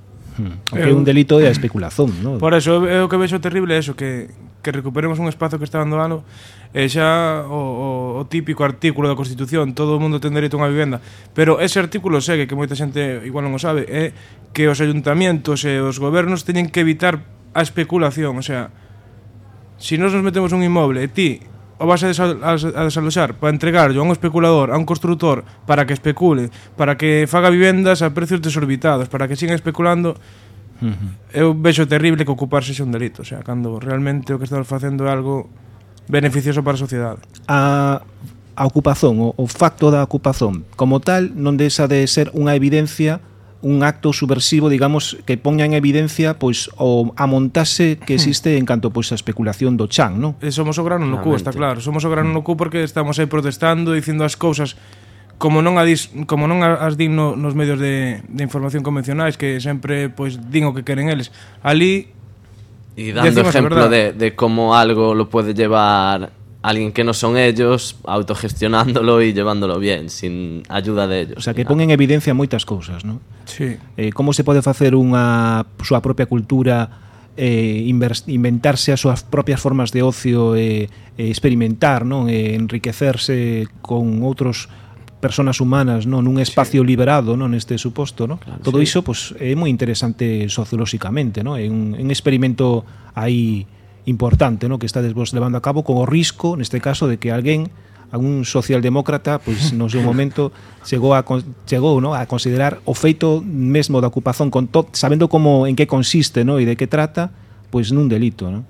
Aunque un delito é a especulación, ¿no? Por eso é o que vexo terrible é eso que que recuperemos un espazo que está abandonado e xa o, o, o típico artículo da Constitución, todo o mundo ten dereito a unha vivenda, pero ese artículo segue que moita xente igual non o sabe, é que os ayuntamientos e os gobernos teñen que evitar a especulación, o sea, se si nos nos metemos un inmoble e ti o vas a, desal a desaloxar para entregarlo a un especulador, a un constructor para que especule, para que faga vivendas a precios desorbitados, para que siga especulando Mm-hmm. Eu vexo terrible que ocuparse xa un delito, o sea, cando realmente o que estamos facendo é algo beneficioso para a sociedade. A, a ocupación, o, o facto da ocupación, como tal, non deixa de ser unha evidencia un acto subversivo, digamos, que poña en evidencia pois o a montase que hmm. existe en canto pois a especulación do chan, non? E eh, somos o grano no cu, está claro. Somos o grano no cu porque estamos aí protestando, dicindo as cousas como non a dis, como non as din no, nos medios de, de información convencionais que sempre pois din o que queren eles. Ali e dando exemplo de, de como algo lo pode llevar alguien que no son ellos autogestionándolo e llevándolo bien sin ayuda de ellos. O sea, que pon en evidencia moitas cousas, ¿no? Sí. Eh, como se pode facer unha súa propia cultura eh, inventarse as súas propias formas de ocio eh, e eh, experimentar, non? E eh, enriquecerse con outros personas humanas, non nun espacio sí. liberado, non neste suposto, non? Claro, Todo sí. iso pois é moi interesante sociolóxicamente, non? É un, un experimento aí importante, non? Que estades vos levando a cabo con o risco, neste caso, de que alguén algún socialdemócrata, pois (laughs) no seu momento chegou a chegou, no, a considerar o feito mesmo da ocupación con to, sabendo como en que consiste, no, e de que trata, pois nun delito, no.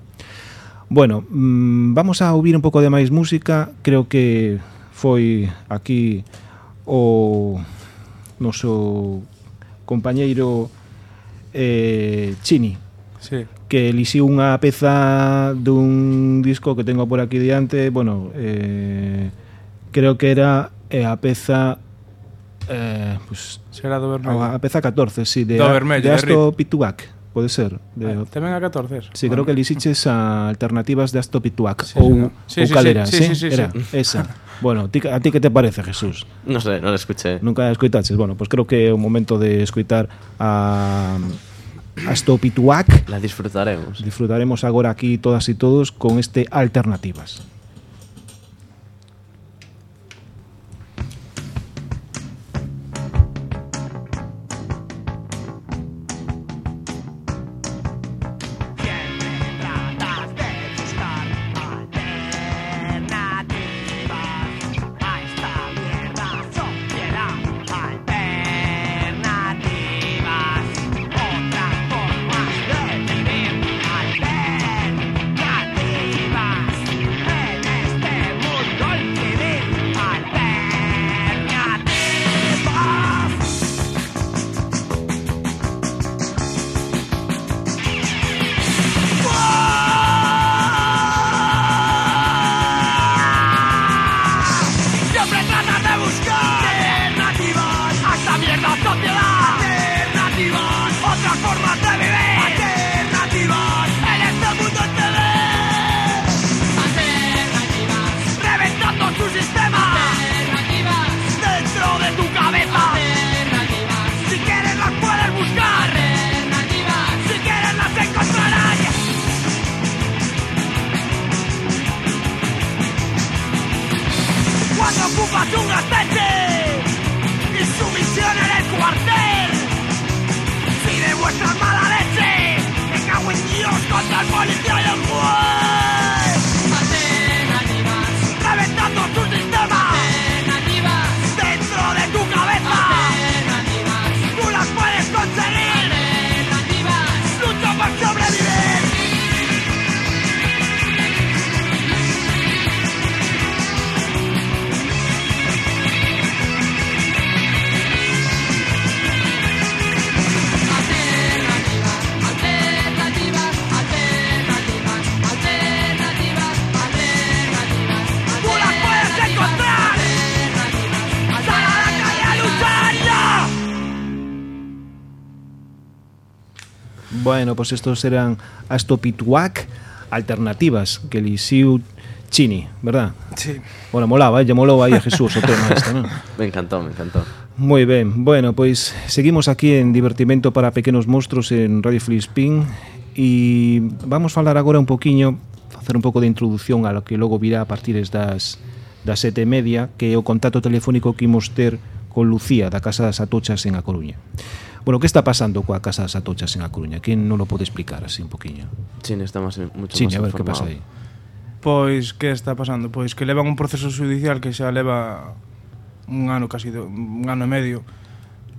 Bueno, mm, vamos a ouvir un pouco de máis música, creo que foi aquí o noso compañeiro eh, Chini sí. que elixiu unha peza dun disco que tengo por aquí diante bueno eh, creo que era eh, a peza eh, pues, será do vermelho. a, a peza 14 sí, de, do vermelho, de Asto Pituac pode ser de, ah, tamén a 14 sí, creo ah. que elixiches a alternativas de Asto Pituac sí, ou, sí, ou sí, Calera sí, sí, sí, sí, era sí. esa. (laughs) Bueno, ti, a ti que te parece, Jesús? No sé, non escuché. Nunca escuitaches? Bueno, pois pues creo que é o momento de escuitar a a Stopituac. La disfrutaremos. Disfrutaremos agora aquí todas e todos con este Alternativas. bueno, pois pues estos eran as Topituac alternativas que lisiu Chini, verdad? Sí. Bueno, molaba, eh, lle molou aí a Jesús o tema este, non? (laughs) Me encantou, me encantou. Moi ben, bueno, pois seguimos aquí en Divertimento para Pequenos Monstros en Radio Filispín e vamos falar agora un poquinho, facer un pouco de introducción a lo que logo virá a partir das das sete e media que é o contacto telefónico que imos ter con Lucía da Casa das Atochas en A Coruña. Bueno, que está pasando coa Casa das Atochas en A Coruña? Quen non lo pode explicar así un poquinho? Chine está máis, mucho Chine, máis a ver que pasa aí. Pois, que está pasando? Pois que levan un proceso judicial que xa leva un ano casi, do, un ano e medio.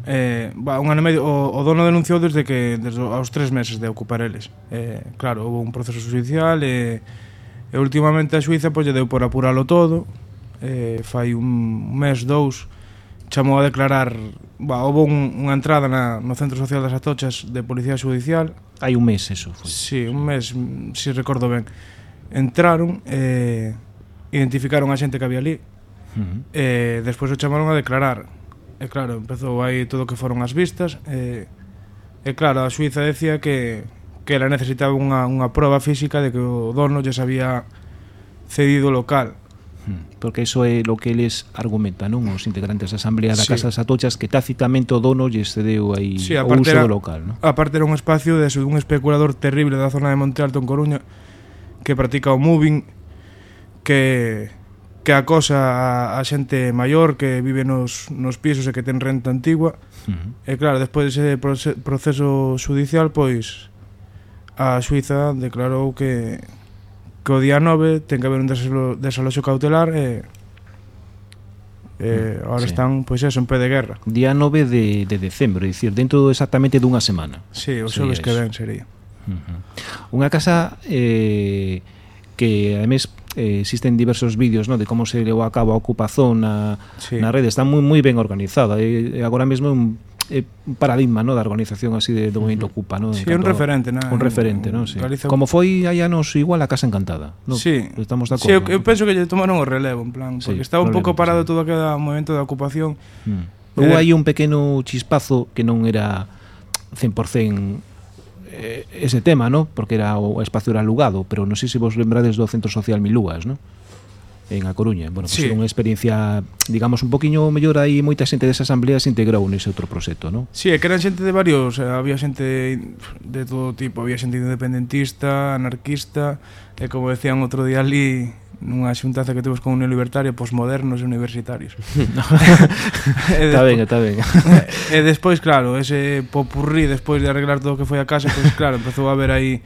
Eh, va, un ano e medio, o, o dono denunciou desde que desde aos tres meses de ocupar eles. Eh, claro, houve un proceso judicial e, e últimamente a Suiza pois, lle deu por apuralo todo. Eh, fai un mes, dous, chamou a declarar Ba, houve un, unha entrada na, no Centro Social das Atochas de Policía Judicial. Hai un mes, eso foi. Sí, un mes, si recordo ben. Entraron, eh, identificaron a xente que había ali, uh -huh. eh, despois o chamaron a declarar. E claro, empezou aí todo o que foron as vistas, eh, e claro, a Suiza decía que, que era necesitaba unha, unha proba física de que o dono lle sabía cedido local Porque iso é lo que eles argumentan, non? Os integrantes da Asamblea da sí. Casa das Atochas que tácitamente o dono lle cedeu aí sí, o uso era, do local, non? Aparte era un espacio de un especulador terrible da zona de Monte Alto en Coruña que practica o moving que que acosa a, a xente maior que vive nos, nos pisos e que ten renta antigua. Uh -huh. E claro, despois dese proceso judicial, pois a Suiza declarou que que o día 9 ten que haber un desalo, desaloxo cautelar e eh, mm, ahora sí. están, pois pues, eso, en pé de guerra. Día 9 de, de decembro, é dicir, dentro exactamente dunha semana. Sí, o xoves que ven sería. Uh -huh. Unha casa eh, que, además, eh, existen diversos vídeos no, de como se levou a cabo a ocupazón na, sí. na rede, está moi moi ben organizada e, e agora mesmo é un eh, paradigma no da organización así de, do movimento ocupa, no? Sí, un referente, na, un referente, no, Sí. Realiza... Como foi hai anos igual a Casa Encantada, no? Sí. Estamos de acordo. Sí, eu, eu penso que lle tomaron o relevo, en plan, porque sí, estaba un pouco parado sí. todo aquele movimento da ocupación. Mm. Eh, Houve aí un pequeno chispazo que non era 100% eh, ese tema, ¿no? Porque era o espacio era alugado, pero non sei se vos lembrades do Centro Social Milúas, ¿no? en A Coruña. Bueno, pues sí. unha experiencia, digamos, un poquinho mellor aí moita xente desa asamblea se integrou nese outro proxecto, non? Sí, que eran xente de varios, eh, había xente de todo tipo, había xente independentista, anarquista, e como decían outro día ali, nunha xuntanza que temos con un libertario posmodernos e universitarios. (laughs) (laughs) está ben, está ben. e, (laughs) e despois, claro, ese popurrí despois de arreglar todo o que foi a casa, pois pues, claro, empezou a haber aí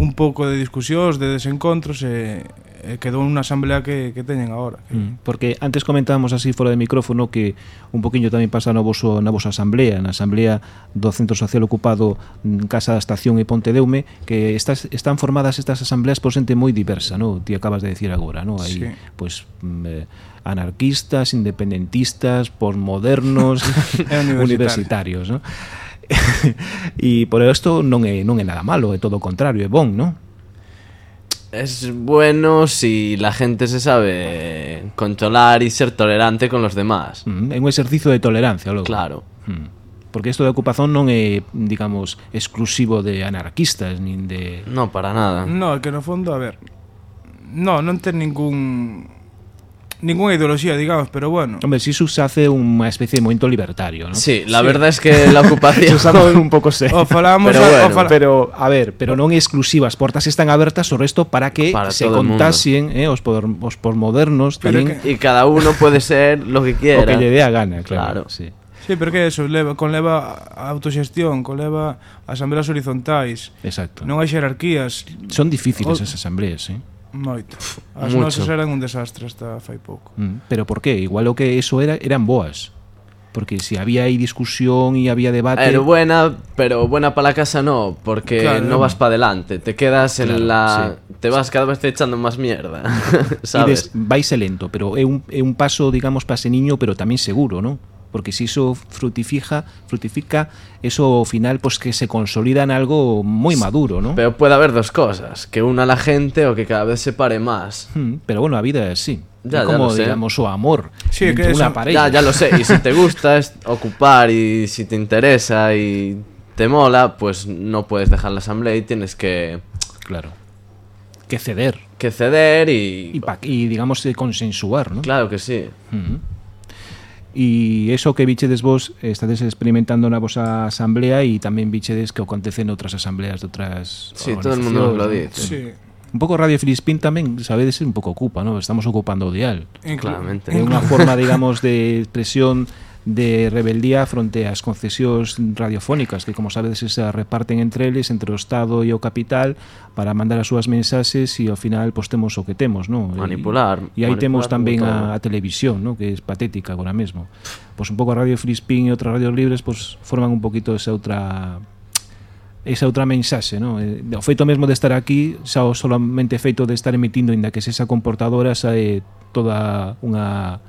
un pouco de discusións, de desencontros e, eh, quedou unha asamblea que, que teñen agora. Que... Mm, porque antes comentábamos así fora de micrófono que un poquinho tamén pasa na voso, na vosa asamblea, na asamblea do Centro Social Ocupado mm, Casa da Estación e Pontedeume, que estas, están formadas estas asambleas por xente moi diversa, no? ti acabas de decir agora, no? Aí, sí. pois... Pues, mm, eh, anarquistas, independentistas, posmodernos, (laughs) universitarios, ¿no? (laughs) e por isto non é non é nada malo, é todo o contrario, é bon, non? Es bueno si la gente se sabe controlar y ser tolerante con los demás. Mm, é un exercicio de tolerancia, logo. Claro. Mm. Porque isto de ocupación non é, digamos, exclusivo de anarquistas, nin de... No, para nada. No, que no fondo, a ver, no, non ten ningún ninguna ideoloxía, digamos, pero bueno. Hombre, si se hace unha especie de movimento libertario, ¿no? Sí, la sí. verdad es que la (laughs) ocupación... Susamos un pouco sé. O falamos... Pero, a, bueno. o fal... pero, a ver, pero non exclusiva, as portas están abertas o resto para que para se contasien eh, os, por, os por modernos. Tamén... Que... Y cada uno puede ser lo que quiera. O que lle dé a gana, claro. claro. Sí. Sí, pero que eso, leva, conleva a autoxestión, conleva asambleas horizontais. Exacto. Non hai xerarquías. Son difíciles o... as asambleas, eh? Moito. As Mucho. nosas eran un desastre hasta fai pouco. Mm, pero por qué? Igual o que eso era eran boas. Porque si había aí discusión e había debate... Era buena, pero buena para la casa no, porque claro, no vas para adelante, te quedas claro, en la... Sí. Te vas cada vez te echando más mierda, (laughs) sabes? Des, vais lento, pero é un, é un paso, digamos, para ese niño, pero tamén seguro, ¿no? Porque si iso frutifica, frutifica, eso ao final pues que se consolida en algo moi maduro, ¿no? Pero puede haber dos cosas, que una la gente o que cada vez se pare más. Hmm, Pero bueno, a vida Ya, ya como, digamos, o amor Sí, que eso- pareja. Ya, ya lo sé, y si te (laughs) gusta es ocupar y si te interesa y te mola, pues no puedes dejar la asamblea y tienes que, Claro. Que ceder. que ceder y... Y, pa, y digamos, consensuar, ¿no? Claro que sí. Uh -huh. E eso que bichedes vos estades experimentando na vosa asamblea e tamén bichedes que acontece noutras asambleas de outras Sí, todo el mundo lo dice. Sí. Un pouco Radio Filispín tamén, sabedes, un pouco ocupa, ¿no? Estamos ocupando o dial. Claramente. É unha forma, (laughs) digamos, de expresión de rebeldía fronte ás concesións radiofónicas que, como sabedes, se reparten entre eles, entre o Estado e o capital para mandar as súas mensaxes e ao final pois temos o que temos, non? Manipular. E, e aí manipular temos tamén a, a televisión, non? Que é patética agora mesmo. Pois un pouco a Radio Frispín e outras radios libres pois forman un poquito esa outra esa outra mensaxe, non? O feito mesmo de estar aquí, xa o solamente feito de estar emitindo, inda que sexa comportadora, xa é toda unha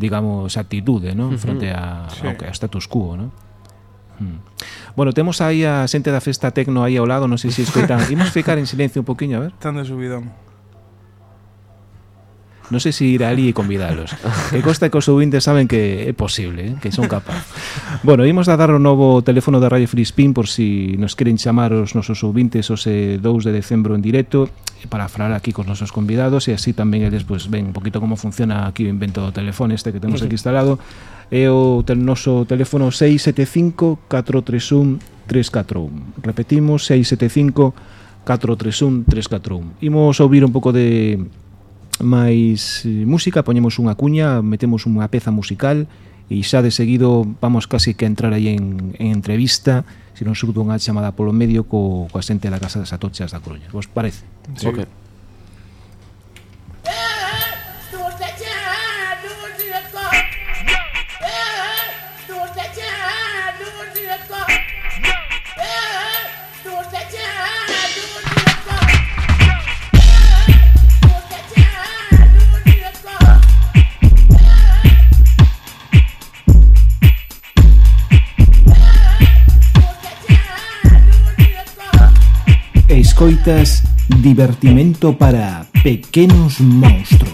digamos, actitude, ¿no? Frente a, sí. ao, a status quo, ¿no? Hmm. Bueno, temos aí a xente da festa tecno aí ao lado, non sei se escoitan. (laughs) Imos ficar en silencio un poquinho, a ver. Tan de subidón non sei se ir ali e convidalos. Que costa que os ouvintes saben que é posible, eh? que son capaz. bueno, imos a dar o novo teléfono da Radio Frispín por si nos queren chamar os nosos ouvintes os 2 de decembro en directo eh, para falar aquí cos nosos convidados e así tamén eles pues, ven un poquito como funciona aquí o invento do teléfono este que temos aquí (laughs) instalado é o tel noso teléfono 675 431 341 repetimos 675 431 341 imos ouvir un pouco de máis eh, música, poñemos unha cuña, metemos unha peza musical e xa de seguido vamos casi que entrar aí en, en entrevista se non surdo unha chamada polo medio co, coa xente da Casa das Atochas da Coruña. Vos parece? Sí. Okay. Escoitas divertimento para pequenos monstruos.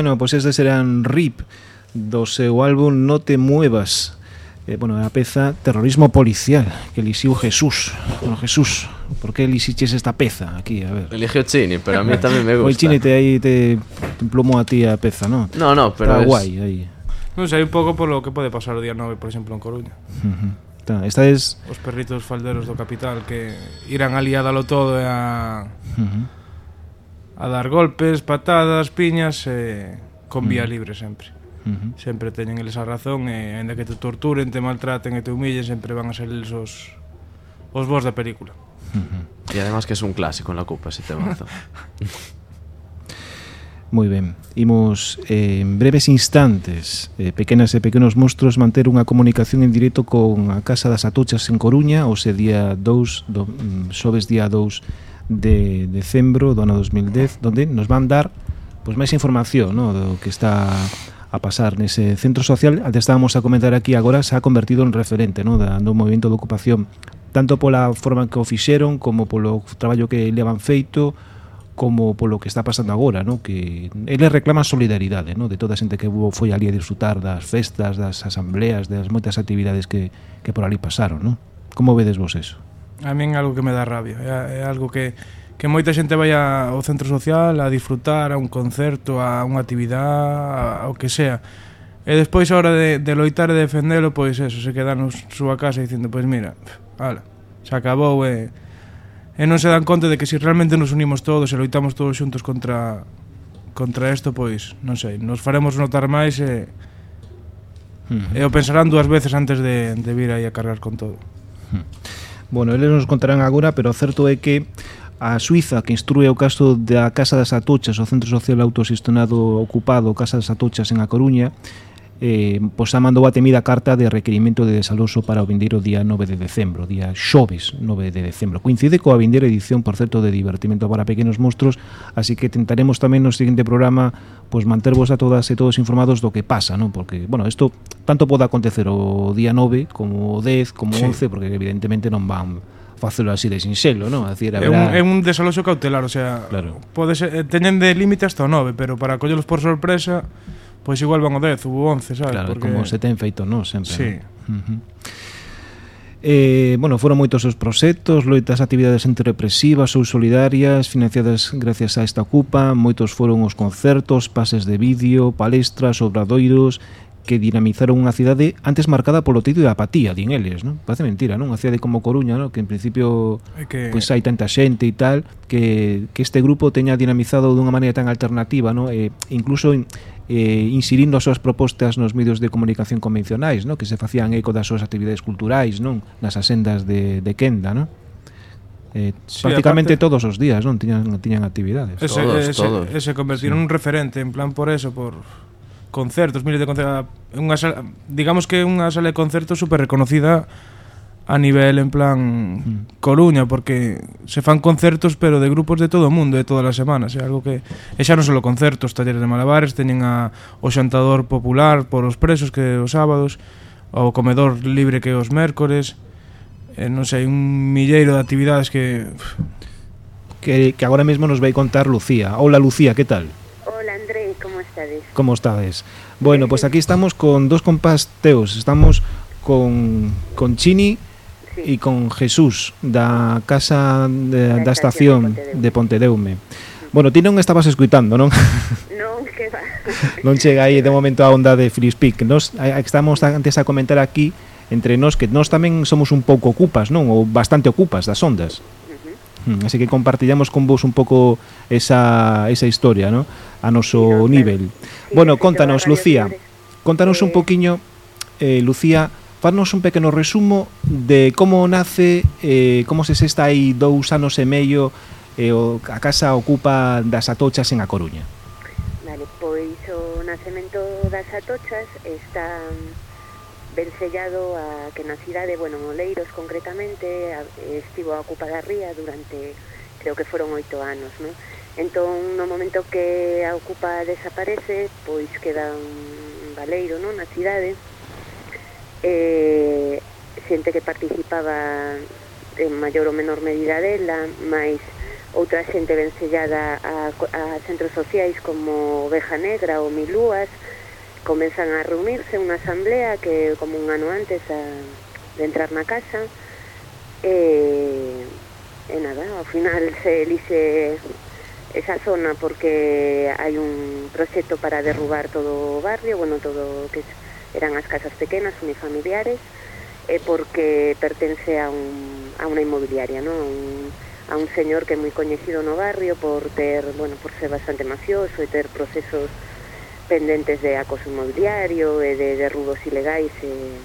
bueno, pois pues estes eran RIP do seu álbum No te muevas eh, bueno, a peza Terrorismo policial que elixiu Jesús bueno, Jesús, por que elixiches esta peza aquí? A ver. Eligio Chini, pero a mí (laughs) tamén me gusta O Chini te, aí te plomo a ti a peza, non? No, no, pero Está es... guai aí Non sei, un pouco polo que pode pasar o día 9, por exemplo, en Coruña uh -huh. Ta, esta es... Os perritos falderos do capital que irán aliadalo todo e a... Uh -huh a dar golpes, patadas, piñas e con vía mm. libre sempre. Uh -huh. Sempre teñen eles a razón e aínda que te torturen, te maltraten e te humillen, sempre van a ser eles os os vos da película. Uh -huh. E además que es un clásico en la Copa ese temazo. (laughs) Moi ben, imos eh, en breves instantes eh, Pequenas e pequenos monstruos manter unha comunicación en directo con a Casa das Atochas en Coruña O se día 2, do, mm, xoves día 2 de decembro do ano 2010, donde nos van dar pois máis información no? do que está a pasar nese centro social al que estábamos a comentar aquí agora se ha convertido en referente no? da, do movimento de ocupación tanto pola forma que o fixeron como polo traballo que levan feito como polo que está pasando agora no? que ele reclama solidaridade no? de toda a xente que foi ali a disfrutar das festas, das asambleas das moitas actividades que, que por ali pasaron no? como vedes vos eso? a min algo que me dá rabia. É, é algo que, que moita xente vai ao centro social a disfrutar, a un concerto, a unha actividade, ao que sea. E despois a hora de, de loitar e defendelo, pois eso, se quedan na súa casa dicindo, pois mira, ala, se acabou e, e non se dan conta de que se si realmente nos unimos todos e loitamos todos xuntos contra contra isto, pois, non sei, nos faremos notar máis e, uh -huh. e o pensarán dúas veces antes de, de vir aí a cargar con todo. Uh -huh. Bueno, eles nos contarán agora, pero o certo é que a Suiza que instrue o caso da Casa das Atochas, o Centro Social Autosistonado Ocupado Casa das Atochas en A Coruña, eh, pois xa mandou a temida carta de requerimento de desaloso para o vindeiro día 9 de decembro, día xoves 9 de decembro. Coincide coa vindeira edición, por certo, de divertimento para pequenos monstruos, así que tentaremos tamén no seguinte programa pois mantervos a todas e todos informados do que pasa, non? Porque, bueno, isto tanto pode acontecer o día 9 como o 10, como o sí. 11, porque evidentemente non van facelo así de sinxelo, non? A decir, habrá... É un, é un desaloxo cautelar, o sea, claro. ser eh, teñen de límite hasta o 9, pero para collelos por sorpresa pois igual van o 10 ou 11, sabes? Claro, Porque... como se ten feito nós sempre. Sí. Uh -huh. Eh, bueno, foron moitos os proxectos, loitas actividades antirepresivas ou solidarias financiadas gracias a esta ocupa, moitos foron os concertos, pases de vídeo, palestras, obradoiros que dinamizaron unha cidade antes marcada polo teito de apatía, din eles, non? Parece mentira, non? Unha cidade como Coruña, non? Que en principio que... pois pues, hai tanta xente e tal, que, que este grupo teña dinamizado dunha maneira tan alternativa, non? E incluso eh, insirindo as súas propostas nos medios de comunicación convencionais, no? que se facían eco das súas actividades culturais, non nas asendas de, de quenda, non? Eh, sí, prácticamente aparte, todos os días, non tiñan tiñan actividades. Ese, todos, ese, todos. ese convertiron sí. un referente en plan por eso, por concertos, miles de concertos, unha sala, digamos que unha sala de concertos super reconocida a nivel en plan mm. Coruña, porque se fan concertos pero de grupos de todo o mundo de todas as semanas, é algo que e xa non solo concertos, talleres de malabares, teñen a o xantador popular por os presos que os sábados, o comedor libre que os mércores, e non sei, un milleiro de actividades que que, que agora mesmo nos vai contar Lucía. Hola Lucía, que tal? Hola André, como estades? Como estades? Bueno, pois pues aquí estamos con dos compás teos, estamos con, con Chini e con Jesús da casa de, da estación de Pontedeume. Bueno, ti non estabas escuitando, non? (laughs) Non, que va. Non chega aí de momento a onda de Free Speak. Nos estamos antes a comentar aquí entre nós que nós tamén somos un pouco ocupas, non? Ou bastante ocupas das ondas. Mm, así que compartillamos con vos un pouco esa, esa historia, non? A noso sí, nivel. Sí, bueno, contanos, Lucía. Contanos eh... un poquinho, eh, Lucía, Farnos un pequeno resumo de como nace, eh, como se está aí dous anos e medio eh, o, a casa ocupa das atochas en A Coruña. Vale, pois o nacemento das atochas está vencellado a que na cidade, bueno, en Oleiros concretamente, estivo a ocupar a ría durante, creo que foron oito anos, non? Entón, no momento que a ocupa desaparece, pois queda un valeiro, non, na cidade, eh, xente que participaba en maior ou menor medida dela, máis outra xente vencellada a, a centros sociais como Oveja Negra ou Milúas, comenzan a reunirse unha asamblea que como un ano antes a, de entrar na casa, e, e nada, ao final se elixe esa zona porque hai un proxecto para derrubar todo o barrio, bueno, todo o que é eran as casas pequenas, unifamiliares, e porque pertence a, un, a unha inmobiliaria, non? A un, a un señor que é moi coñecido no barrio por ter, bueno, por ser bastante mafioso e ter procesos pendentes de acoso inmobiliario e de derrubos ilegais e,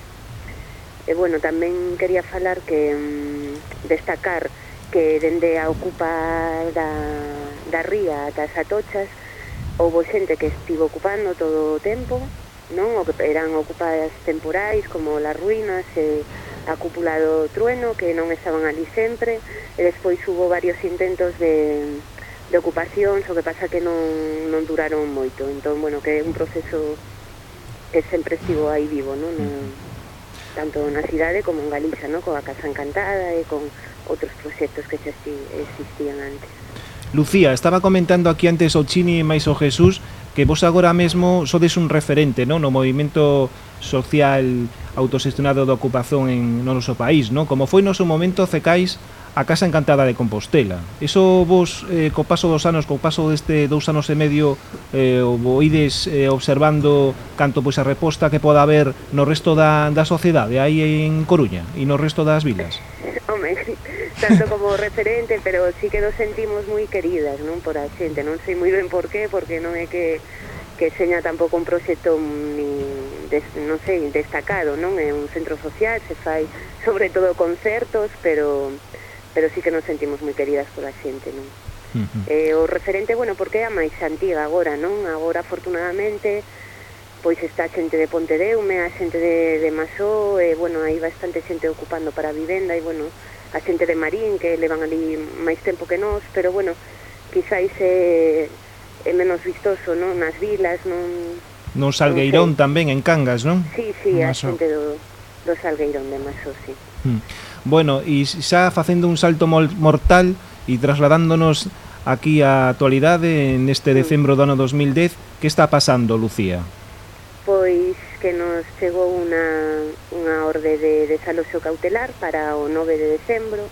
e bueno, tamén quería falar que mm, destacar que dende a ocupa da, da ría ata as atochas houve xente que estivo ocupando todo o tempo non? O que eran ocupadas temporais como las ruinas eh, e a cúpula do trueno que non estaban ali sempre e despois hubo varios intentos de, de ocupación o que pasa que non, non duraron moito entón, bueno, que é un proceso que sempre estivo aí vivo non? No, tanto na cidade como en Galiza non? coa Casa Encantada e con outros proxectos que xa existían antes Lucía, estaba comentando aquí antes o Chini e máis o Jesús que vos agora mesmo sodes un referente non no movimento social autosestionado da ocupación en no noso país, non? Como foi no seu momento Cecais a Casa Encantada de Compostela. Eso vos, eh, co paso dos anos, co paso deste dous anos e medio, eh, o ides eh, observando canto pois a reposta que poda haber no resto da, da sociedade, aí en Coruña, e no resto das vilas? (laughs) Home, tanto como referente, pero sí que nos sentimos moi queridas, non, por a xente, non sei moi ben por qué, porque non é que que seña tampouco un proxecto ni des, non sei, destacado, non? É un centro social, se fai sobre todo concertos, pero pero sí que nos sentimos moi queridas pola xente, non? Uh -huh. eh, o referente, bueno, porque é a máis antiga agora, non? Agora, afortunadamente, pois está xente de Pontedeume, a xente de, de Masó, e, bueno, hai bastante xente ocupando para a vivenda, e, bueno, a xente de Marín que levan ali máis tempo que nós, pero bueno, quizáis é, é menos vistoso, non? Nas vilas, non... Non Salgueirón non sei. tamén en Cangas, non? Sí, sí, a Maso. xente do, do Salgueirón de Maso, sí. Hmm. Bueno, e xa facendo un salto mortal e trasladándonos aquí á actualidade neste hmm. decembro do ano 2010, que está pasando, Lucía? Lucía? que nos chegou unha, unha orde de desaloxo cautelar para o 9 de decembro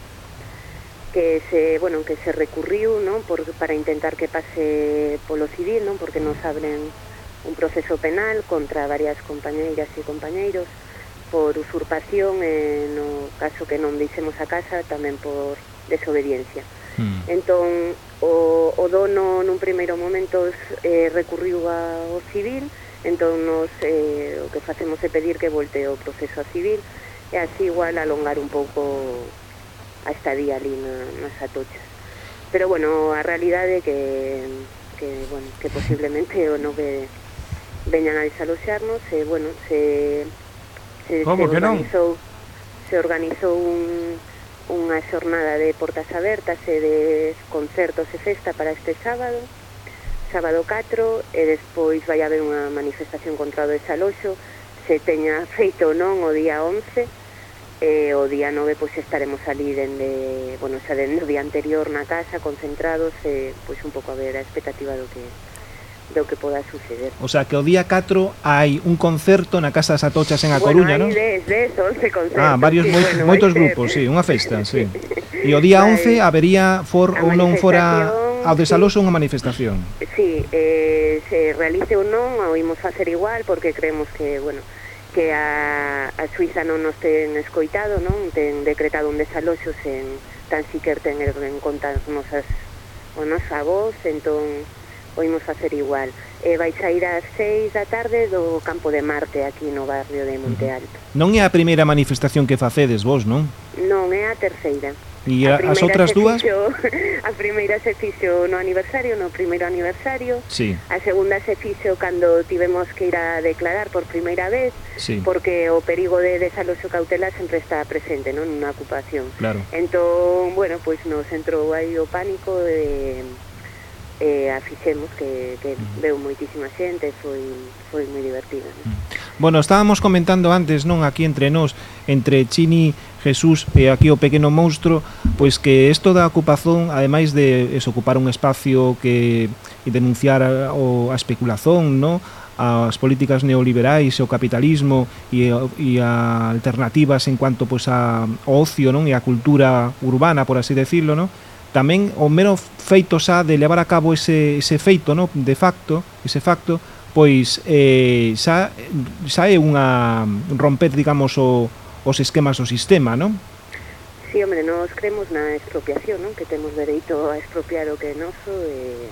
que se, bueno, que se recurriu non? Por, para intentar que pase polo civil, non? porque nos abren un proceso penal contra varias compañeiras e compañeiros por usurpación e no caso que non deixemos a casa tamén por desobediencia. Mm. Entón, o, o dono nun primeiro momento eh, recurriu ao civil, Entón, nos, eh, o que facemos é pedir que volte o proceso a civil e así igual alongar un pouco a estadía ali na, nas atochas. Pero, bueno, a realidade é que, que, bueno, que posiblemente o no que veñan a desaloxarnos e, bueno, se, se, Como se que organizou, se organizou un, unha xornada de portas abertas e de concertos e festa para este sábado sábado 4 e despois vai haber unha manifestación contra o desaloxo se teña feito ou non o día 11 e o día 9 pois estaremos ali dende, bueno, xa dende o día anterior na casa concentrados e pois un pouco a ver a expectativa do que do que poda suceder. O sea, que o día 4 hai un concerto na Casa das Atochas en A Coruña, bueno, non? Bueno, hai 10, 10, 11 concertos. Ah, varios, sí, moi, bueno, moitos grupos, sí, unha festa, sí. (laughs) E o día 11 habería for ou non fora ao desaloxo sí, unha manifestación. Sí, eh, se realice ou non, o imos facer igual, porque creemos que, bueno, que a, a Suiza non nos ten escoitado, non? Ten decretado un desaloxo sen tan siquer ten en conta as nosas, o nosa voz, entón, o imos facer igual. Eh, e vai sair ás seis da tarde do Campo de Marte aquí no barrio de Monte Alto. Non é a primeira manifestación que facedes vos, non? Non, é a terceira. E a, a as outras dúas? Fixo, (laughs) a primeira se fixo no aniversario, no primeiro aniversario. Sí. A segunda se fixo cando tivemos que ir a declarar por primeira vez, sí. porque o perigo de desaloxo cautela sempre está presente, non? Unha ocupación. Claro. Entón, bueno, pois pues, entrou aí o pánico de eh, a fixemos que, que veu moitísima xente foi, foi moi divertida ¿no? Bueno, estábamos comentando antes non aquí entre nós entre Chini, Jesús e aquí o pequeno monstro pois que isto da ocupazón ademais de es, ocupar un espacio que denunciar a, o, a especulación no? as políticas neoliberais e o capitalismo e, e a alternativas en cuanto pois, a, ao ocio non? e a cultura urbana, por así decirlo, non? tamén o mero feito xa de levar a cabo ese, ese feito, no? de facto, ese facto, pois eh, xa, xa é unha romper, digamos, o, os esquemas do sistema, non? Sí, hombre, nós cremos na expropiación, non? Que temos dereito a expropiar o que é noso e,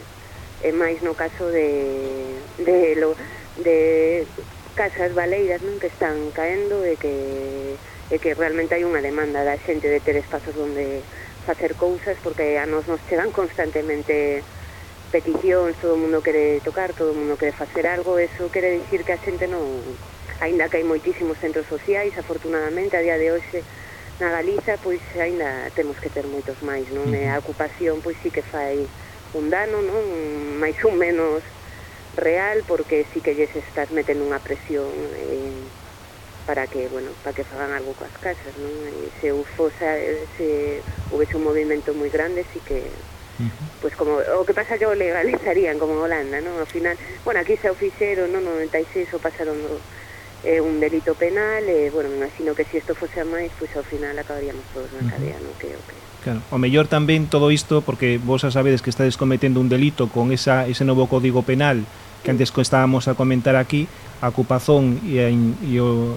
e máis no caso de, de, lo, de casas baleiras, non? Que están caendo e que, e que realmente hai unha demanda da xente de ter espazos onde facer cousas porque a nos nos chegan constantemente peticións, todo o mundo quere tocar, todo o mundo quere facer algo, eso quere dicir que a xente non aínda que hai moitísimos centros sociais, afortunadamente a día de hoxe na Galiza pois aínda temos que ter moitos máis, non? E a ocupación pois sí que fai un dano, non? Mais ou menos real porque sí que lles estás metendo unha presión eh, para que, bueno, para que fagan algo coas casas, non? E se eu fosa, eh, se houvese un movimento moi grande, si que uh. Pois como, o que pasa que o legalizarían como en Holanda, non? Ao final, bueno, aquí se o fixeron, non? No 96 o pasaron o, eh, un delito penal, e, eh, bueno, me imagino que se si isto fose máis, pois ao final acabaríamos todos na cadea, non? Creo que... Okay. Claro, o mellor tamén todo isto porque vos xa sabedes que estades cometendo un delito con esa, ese novo código penal que antes estábamos a comentar aquí a ocupazón e a, in, e o,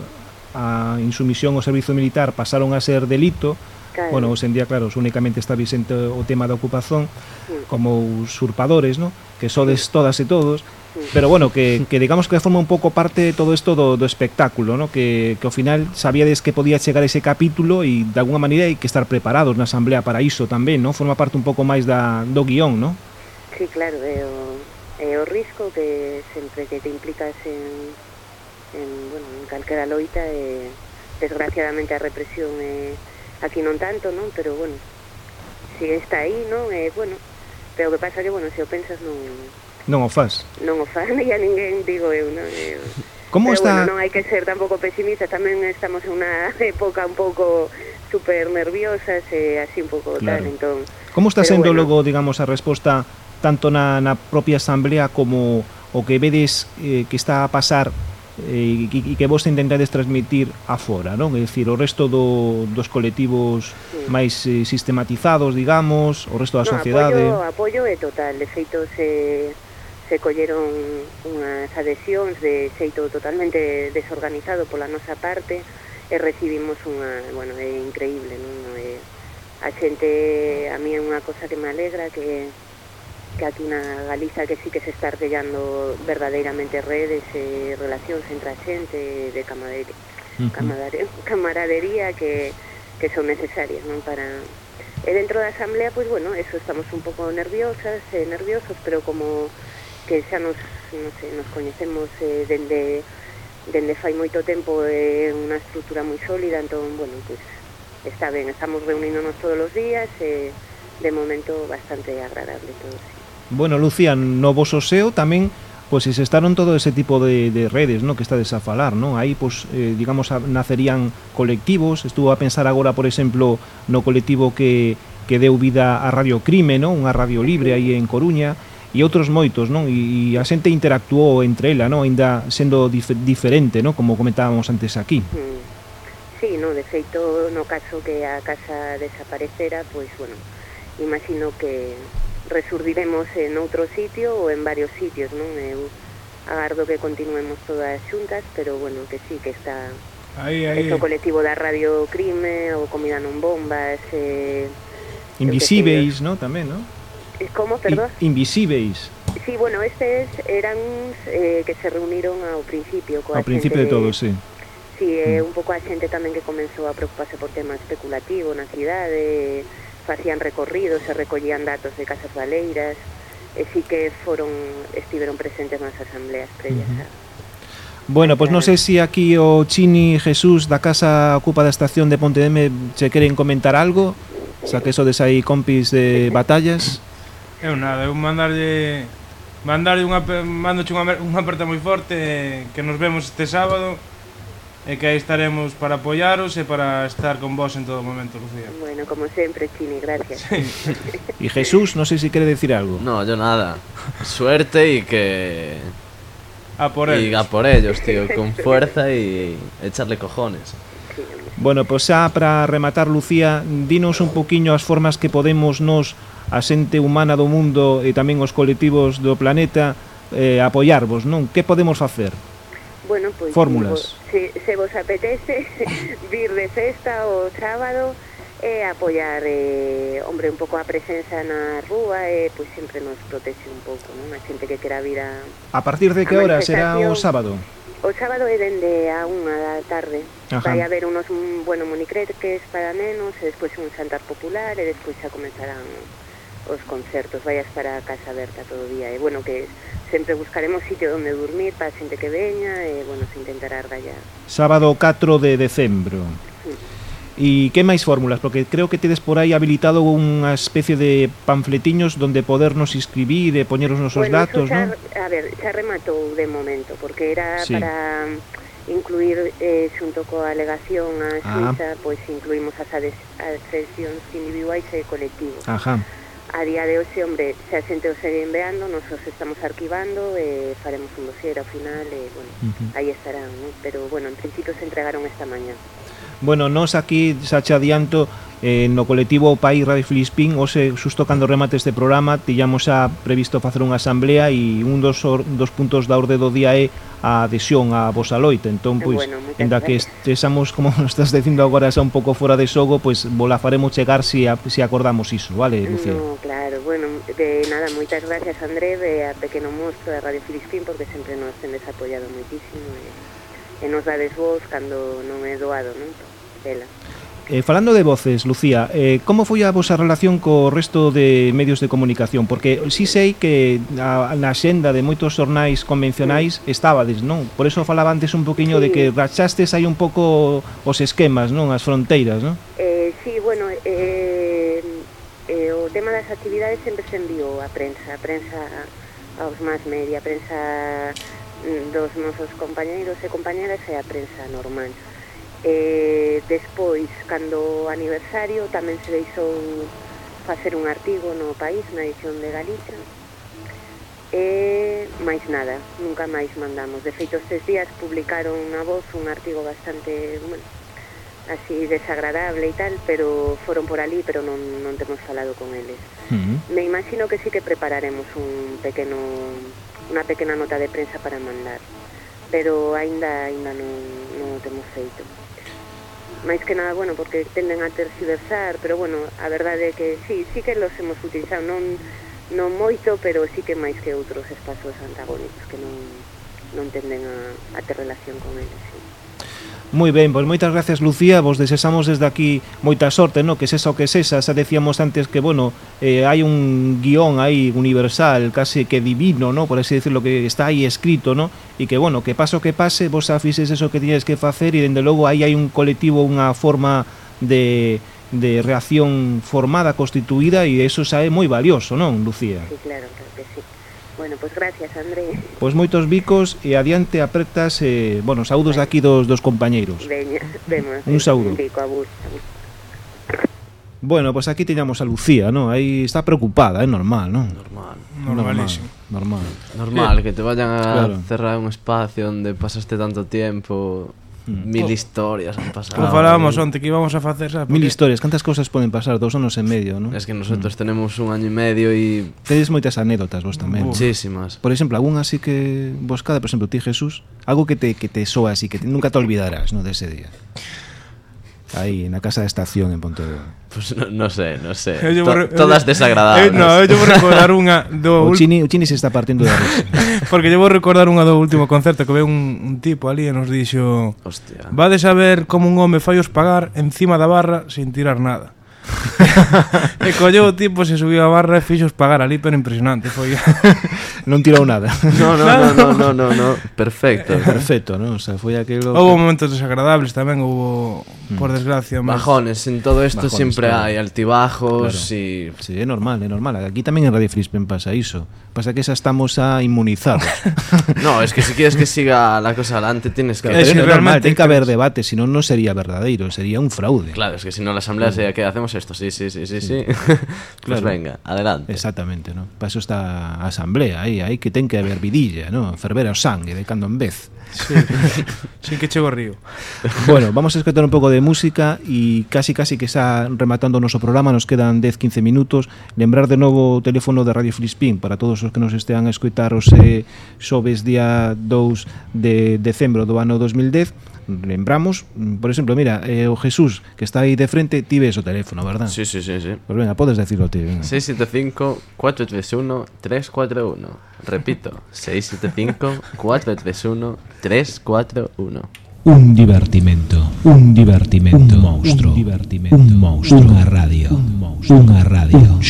a insumisión ao servizo militar pasaron a ser delito, Claro. Bueno, hoxe en día, claro, únicamente está vicente o tema da ocupazón sí. como usurpadores, ¿no? que sodes todas e todos, sí. pero bueno, que, que digamos que forma un pouco parte de todo isto do, do espectáculo, ¿no? que, que ao final sabíades que podía chegar ese capítulo e de alguna maneira hai que estar preparados na asamblea para iso tamén, ¿no? forma parte un pouco máis da, do guión, ¿no? Sí, claro, é o, é o risco que sempre que te implicas en, en, bueno, en calquera loita e eh, desgraciadamente a represión é aquí non tanto, non? Pero bueno, si está aí, non? é eh, bueno, pero o que pasa que, bueno, se o pensas non... Non o faz. Non o faz, e (laughs) a ninguén digo eu, non? é, Como Pero está... bueno, non hai que ser tampouco pesimista, tamén estamos en unha (laughs) época un pouco super nerviosas e así un pouco claro. tal, entón... Como está Pero sendo bueno... logo, digamos, a resposta tanto na, na propia Asamblea como o que vedes eh, que está a pasar eh, e, e que vos intentades transmitir afora, non? É dicir, o resto do, dos colectivos sí. máis eh, sistematizados, digamos, o resto da no, sociedade... O apoio, apoio é total, de feito se, se colleron unhas adhesións de xeito totalmente desorganizado pola nosa parte e recibimos unha... bueno, é increíble, non? É, a xente, a mí é unha cosa que me alegra que que aquí na Galiza que sí que se está artellando verdadeiramente redes e relacións entre a xente de camaradería, uh. Camarade, camaradería que, que son necesarias non para e dentro da asamblea pois pues, bueno, eso estamos un pouco nerviosas eh, nerviosos, pero como que xa nos, non sei, nos coñecemos eh, dende dende fai moito tempo é eh, unha estrutura moi sólida, entón, bueno, pois pues, está ben, estamos reuníndonos todos os días e eh, de momento bastante agradable todo, sí. Bueno, Lucía, no vos SEO tamén pois pues, se estaron todo ese tipo de, de redes no que estades a falar no aí pois pues, eh, digamos a, nacerían colectivos estuvo a pensar agora por exemplo no colectivo que, que deu vida a Radio Crime no unha radio libre aí en Coruña e outros moitos, non? E, e a xente interactuou entre ela, non? Ainda sendo dif diferente, non? Como comentábamos antes aquí. Mm. Sí, no, de feito, no caso que a casa desaparecera, pois, pues, bueno, imagino que resurdiremos en outro sitio ou en varios sitios, non? Eu agardo que continuemos todas xuntas, pero bueno, que sí, que está aí, aí. Este colectivo da Radio Crime, o Comida non Bombas, eh, Invisíveis, no? Tamén, no? Eh, Como, perdón? I, invisíveis. Sí, bueno, estes eran eh, que se reuniron ao principio. Coa ao principio gente, de todo, sí. Sí, eh, mm. un pouco a xente tamén que comenzou a preocuparse por temas especulativo na cidade, eh, facían recorridos e recollían datos de casas baleiras, e sí que foron estiveron presentes nas asambleas previas. Uh -huh. Bueno, pois pues non sei se aquí o Chini Jesús da Casa Ocupa da Estación de Pontedeme se queren comentar algo, xa que sodes aí compis de batallas. Eu nada, eu mandarlle mandarlle unha mandoche unha, unha aperta moi forte eh, que nos vemos este sábado e que aí estaremos para apoiaros e para estar con vos en todo momento, Lucía. Bueno, como sempre, Chini, gracias. Sí. (laughs) y Jesús, non sé si quere decir algo. No, yo nada. Suerte y que... A por ellos. Y a por ellos, tío, con fuerza y echarle cojones. Bueno, pois pues xa para rematar, Lucía, dinos un poquiño as formas que podemos nos, a xente humana do mundo e tamén os colectivos do planeta, eh, apoiarvos, non? Que podemos facer? bueno, pois fórmulas. Se, se vos apetece (laughs) vir de festa o sábado eh, e apoiar eh, hombre un pouco a presenza na rúa eh, e pois sempre nos protexe un pouco, non? A xente que quera vir a A partir de que hora será o sábado? O sábado é dende a unha da tarde. Ajá. Vai haber unos, un, bueno, monicreques para nenos, e despois un xantar popular, e despois xa comenzarán os concertos, vai a estar a casa aberta todo o día e bueno, que sempre buscaremos sitio onde dormir para a xente que veña e bueno, se intentará argallar. Sábado 4 de decembro. E que máis fórmulas? Porque creo que tedes por aí habilitado unha especie de panfletiños donde podernos inscribir e poñer os nosos bueno, datos, xa, non? A ver, xa rematou de momento, porque era sí. para incluir eh, xunto coa alegación a ah. Suiza, ah. pois incluímos as, as sesións individuais e colectivos. Ajá. A día de hoxe, hombre, se a xente o segue enviando, nos os estamos arquivando e faremos un dossier ao final e, bueno, Ujú. aí estarán, ¿no? Pero, bueno, en principio se entregaron esta mañá. Bueno, nos aquí, xa che adianto, eh, no colectivo País Radio Filispín hoxe xusto cando remate este programa tillamos a previsto facer unha asamblea e un dos, or, dos puntos da orde do día é a adhesión a vosa loita entón, pois, bueno, enda que estesamos como nos estás dicindo agora xa un pouco fora de xogo pois vola faremos chegar se, si a, se si acordamos iso, vale, mm, Lucía? No, claro, bueno, de nada, moitas gracias André e a Pequeno Monstro de Radio Filispín porque sempre nos tendes apoiado moitísimo e... Eh e nos dades vos cando non é doado, non? Dela. Eh, falando de voces, Lucía, eh, como foi a vosa relación co resto de medios de comunicación? Porque si sí sei que a, na xenda de moitos xornais convencionais estabades, non? Por eso falaba antes un poquinho sí. de que rachastes aí un pouco os esquemas, non? As fronteiras, non? Eh, sí, bueno, eh, eh, o tema das actividades sempre se enviou a prensa, a prensa aos más media, a prensa Eh, dos nosos compañeiros e compañeras e a prensa normal. Eh, despois, cando o aniversario, tamén se deixou facer un artigo no país, na edición de Galicia, e máis nada, nunca máis mandamos. De feito, estes días publicaron na voz un artigo bastante, bueno, así desagradable e tal, pero foron por ali, pero non, non temos falado con eles. Mm. Me imagino que sí que prepararemos un pequeno unha pequena nota de prensa para mandar, pero aínda aínda non, non o temos feito. Mais que nada, bueno, porque tenden a terciversar pero bueno, a verdade é que sí, sí que los hemos utilizado, non, non moito, pero sí que máis que outros espazos antagónicos que non, non tenden a, a ter relación con eles, sí. Moi ben, pois moitas gracias Lucía, vos desexamos desde aquí moita sorte, no? que sexa o que sexa, xa decíamos antes que, bueno, eh, hai un guión aí universal, case que divino, no? por así decirlo, que está aí escrito, no? e que, bueno, que paso que pase, vos xa eso que tiñes que facer e, dende logo, aí hai un colectivo, unha forma de de reacción formada, constituída e eso xa é moi valioso, non, Lucía? Sí, claro, claro. Bueno, pois pues gracias, André. Pois moitos bicos e adiante apretas, eh, bueno, saúdos daqui dos, dos compañeiros. Veña, vemos. Un saúdo. Un bico, abur. Bueno, pois pues aquí teñamos a Lucía, ¿no? Aí está preocupada, é normal, ¿no? Normal. Normalísimo. Normal. Normal, normal que te vayan a claro. cerrar un espacio onde pasaste tanto tiempo Hmm. Mil oh. historias han pasado. Como falábamos onte que íbamos a facer, sabes? Mil historias, cantas cousas poden pasar, dous anos e medio, non? Es que hmm. nosotros mm. tenemos un año e medio e... Y... Tedes moitas anécdotas vos tamén. Muchísimas. Por exemplo, algunha así que vos cada, por exemplo, ti, Jesús, algo que te, que te soa así, que te, nunca te olvidarás, no, de ese día. Aí, na casa de estación en Pontevedra. Pues no, no sé, no sé. (laughs) To, todas desagradables. Eh, no, eu vou recordar unha (laughs) do... O Chini, o Chini se está partindo de risa. (laughs) Porque eu vou recordar unha do último concerto que ve un, un tipo ali e nos dixo... Hostia. Vades a ver como un home fai os pagar encima da barra sin tirar nada. e colleu o tipo, se subiu a barra e fixos pagar ali, pero impresionante. Foi... non tirou nada. (laughs) No, no, no, no, no, no, no. Perfecto. Perfecto, ¿no? O sea, foi aquilo... Houve momentos desagradables tamén, hubo, por desgracia, mas- Bajones, en todo esto Bajones, siempre claro. hay altibajos Claro. y Sí, é normal, é normal. Aquí tamén en Radio Frisben pasa iso. Pasa que xa estamos a inmunizados. (laughs) No, es que si quieres que siga la cosa adelante tienes que... Si é normal, realmente ten que haber debate, si non non sería verdadeiro, sería un fraude. Claro, es que si no la asamblea sería que hacemos esto, sí, sí, sí, sí, sí. (laughs) pues Claro. venga, adelante. Exactamente, ¿no? Para eso está asamblea, sei, aí que ten que haber vidilla, no? Ferver o sangue de cando en vez. Sí, (laughs) sin que chego río. Bueno, vamos a escutar un pouco de música e casi casi que está rematando o noso programa, nos quedan 10-15 minutos. Lembrar de novo o teléfono de Radio Filispín para todos os que nos estean a escutar os eh, xoves día 2 de decembro do ano 2010 Lembramos, por exemplo, mira, eh, o Jesús que está aí de frente, ti ves o teléfono, verdad? Sí, sí, sí, sí. Pues venga, podes decirlo ti, venga. 675-431-341. Repito, 675-431-341. Un divertimento, un divertimento, un monstro, un divertimento, un monstro, unha radio, un monstro, unha radio, un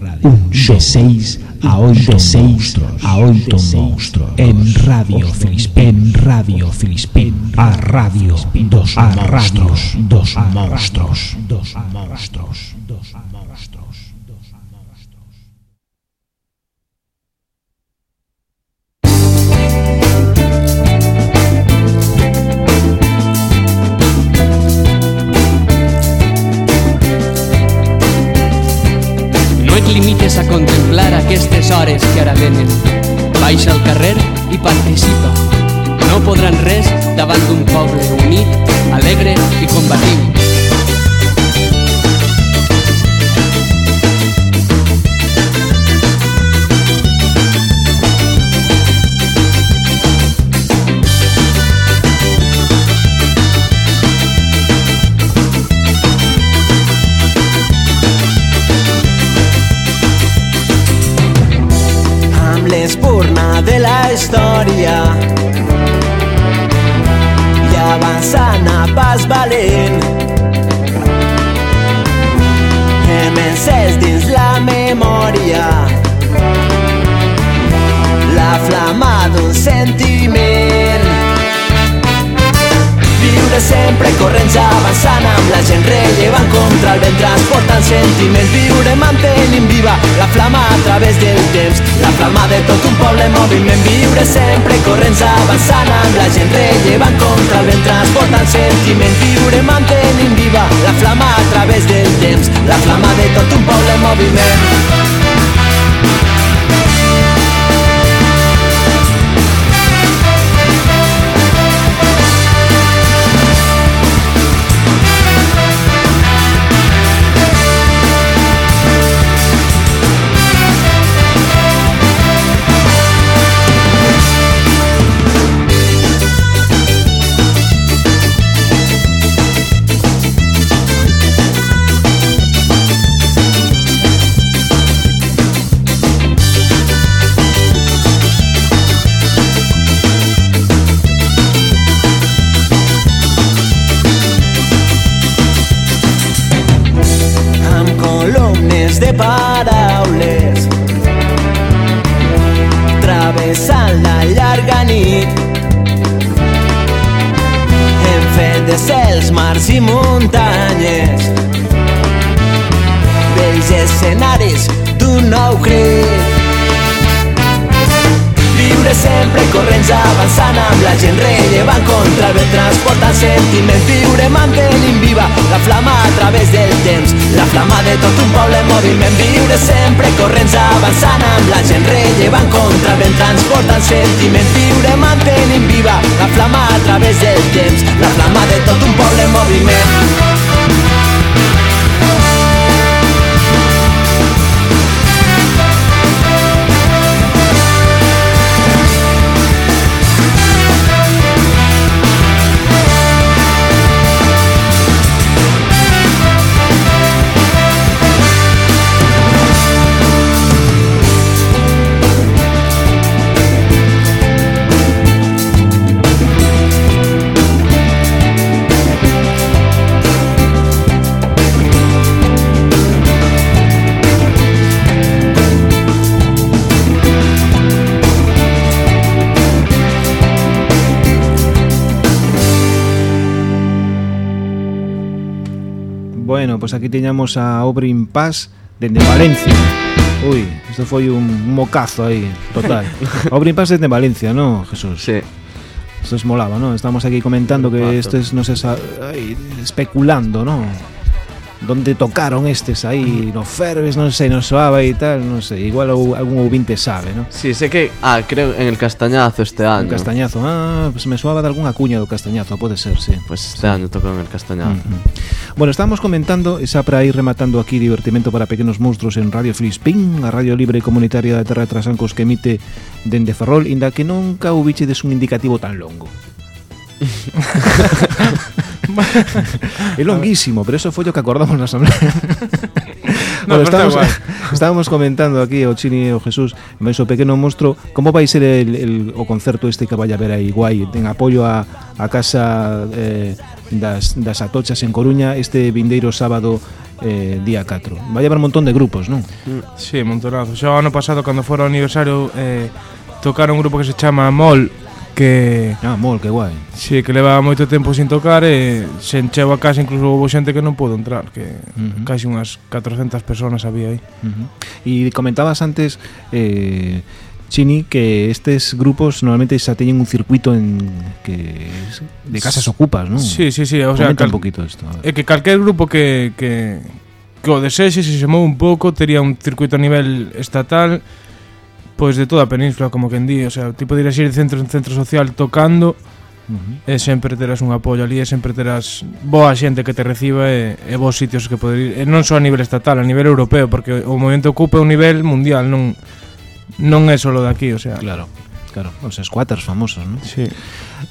radio, un de 6 a 8 6 a 8 monstros en Radio en Radio a radio dos a radios dos monstros, dos monstros, dos monstros. et limites a contemplar aquestes hores que ara venen. Baixa al carrer i participa. No podran res davant d'un poble unit, alegre i combatiu. más valen. Hemen ez dins la memoria, la flama d'un sentiment. Viure sempre corrents avançant amb la gent rellevant contra el vent transportant sentiment viure mantenint viva la flama a través del temps. La flama de tot un poble en moviment viure sempre corrents avançant amb la gent rellevant contra el vent transportant sentiment viure mantenint viva la flama a través del temps. La flama de tot un poble en moviment la flama de tot un poble en moviment viure sempre corrents avançant amb la gent rellevant contra el vent transportant sentiment viure mantenint viva la flama a través del temps. La flama de tot un poble en moviment Pois aquí teñamos a obra Impás dende Valencia. Ui, isto foi un mocazo aí, total. (laughs) obra Impás dende Valencia, ¿no, Jesús? Sí. Esto es molaba, ¿no? Estamos aquí comentando que Mocazo. estos no ay, especulando, ¿no? donde tocaron estes aí no Ferbes, non sei, no Soaba e tal, non sei, igual ou, algún ouvinte sabe, non? Sí, sé que, ah, creo en el Castañazo este año. El Castañazo, ah, pues me soaba de algunha cuña do Castañazo, pode ser, sí. Pues este sí. año tocou en el Castañazo. Uh. Bueno, estábamos comentando, esa para ir rematando aquí divertimento para pequenos monstruos en Radio Filispín, a radio libre comunitaria da Terra de Trasancos que emite dende Ferrol, inda que nunca ubichedes un indicativo tan longo. (laughs) (laughs) é longuísimo, pero eso foi o que acordamos na asamblea. (laughs) No, bueno, estábamos, (laughs) estábamos comentando aquí o Chini e o Jesús Mais o pequeno monstro Como vai ser el, el, o concerto este que vai haber aí guai En apoio a, a casa eh, das, das Atochas en Coruña Este vindeiro sábado eh, día 4 Vai haber un montón de grupos, non? Sí, montonazo Xa ano pasado, cando fora o aniversario eh, Tocaron un grupo que se chama MOL que Ah, mol, que guai. Sí, que levaba moito tempo sin tocar eh, e se encheu a casa incluso houve xente que non pudo entrar, que uh -huh. casi unhas 400 personas había aí. Uh -huh. E comentabas antes eh Chini, que estes grupos normalmente xa teñen un circuito en que de casas ocupas, non? Sí, sí, sí, o sea, Comenta cal... un poquito isto. É que calquer grupo que, que, que o desexe, se se move un pouco, tería un circuito a nivel estatal, pois de toda a península, como que en o sea, ti poderías ir de centro en centro social tocando uh -huh. e sempre terás un apoio ali e sempre terás boa xente que te reciba e, e bons sitios que poder ir, e non só a nivel estatal, a nivel europeo, porque o movimento ocupa un nivel mundial, non non é só de aquí, o sea. Claro. Claro, os squatters famosos, non? Sí.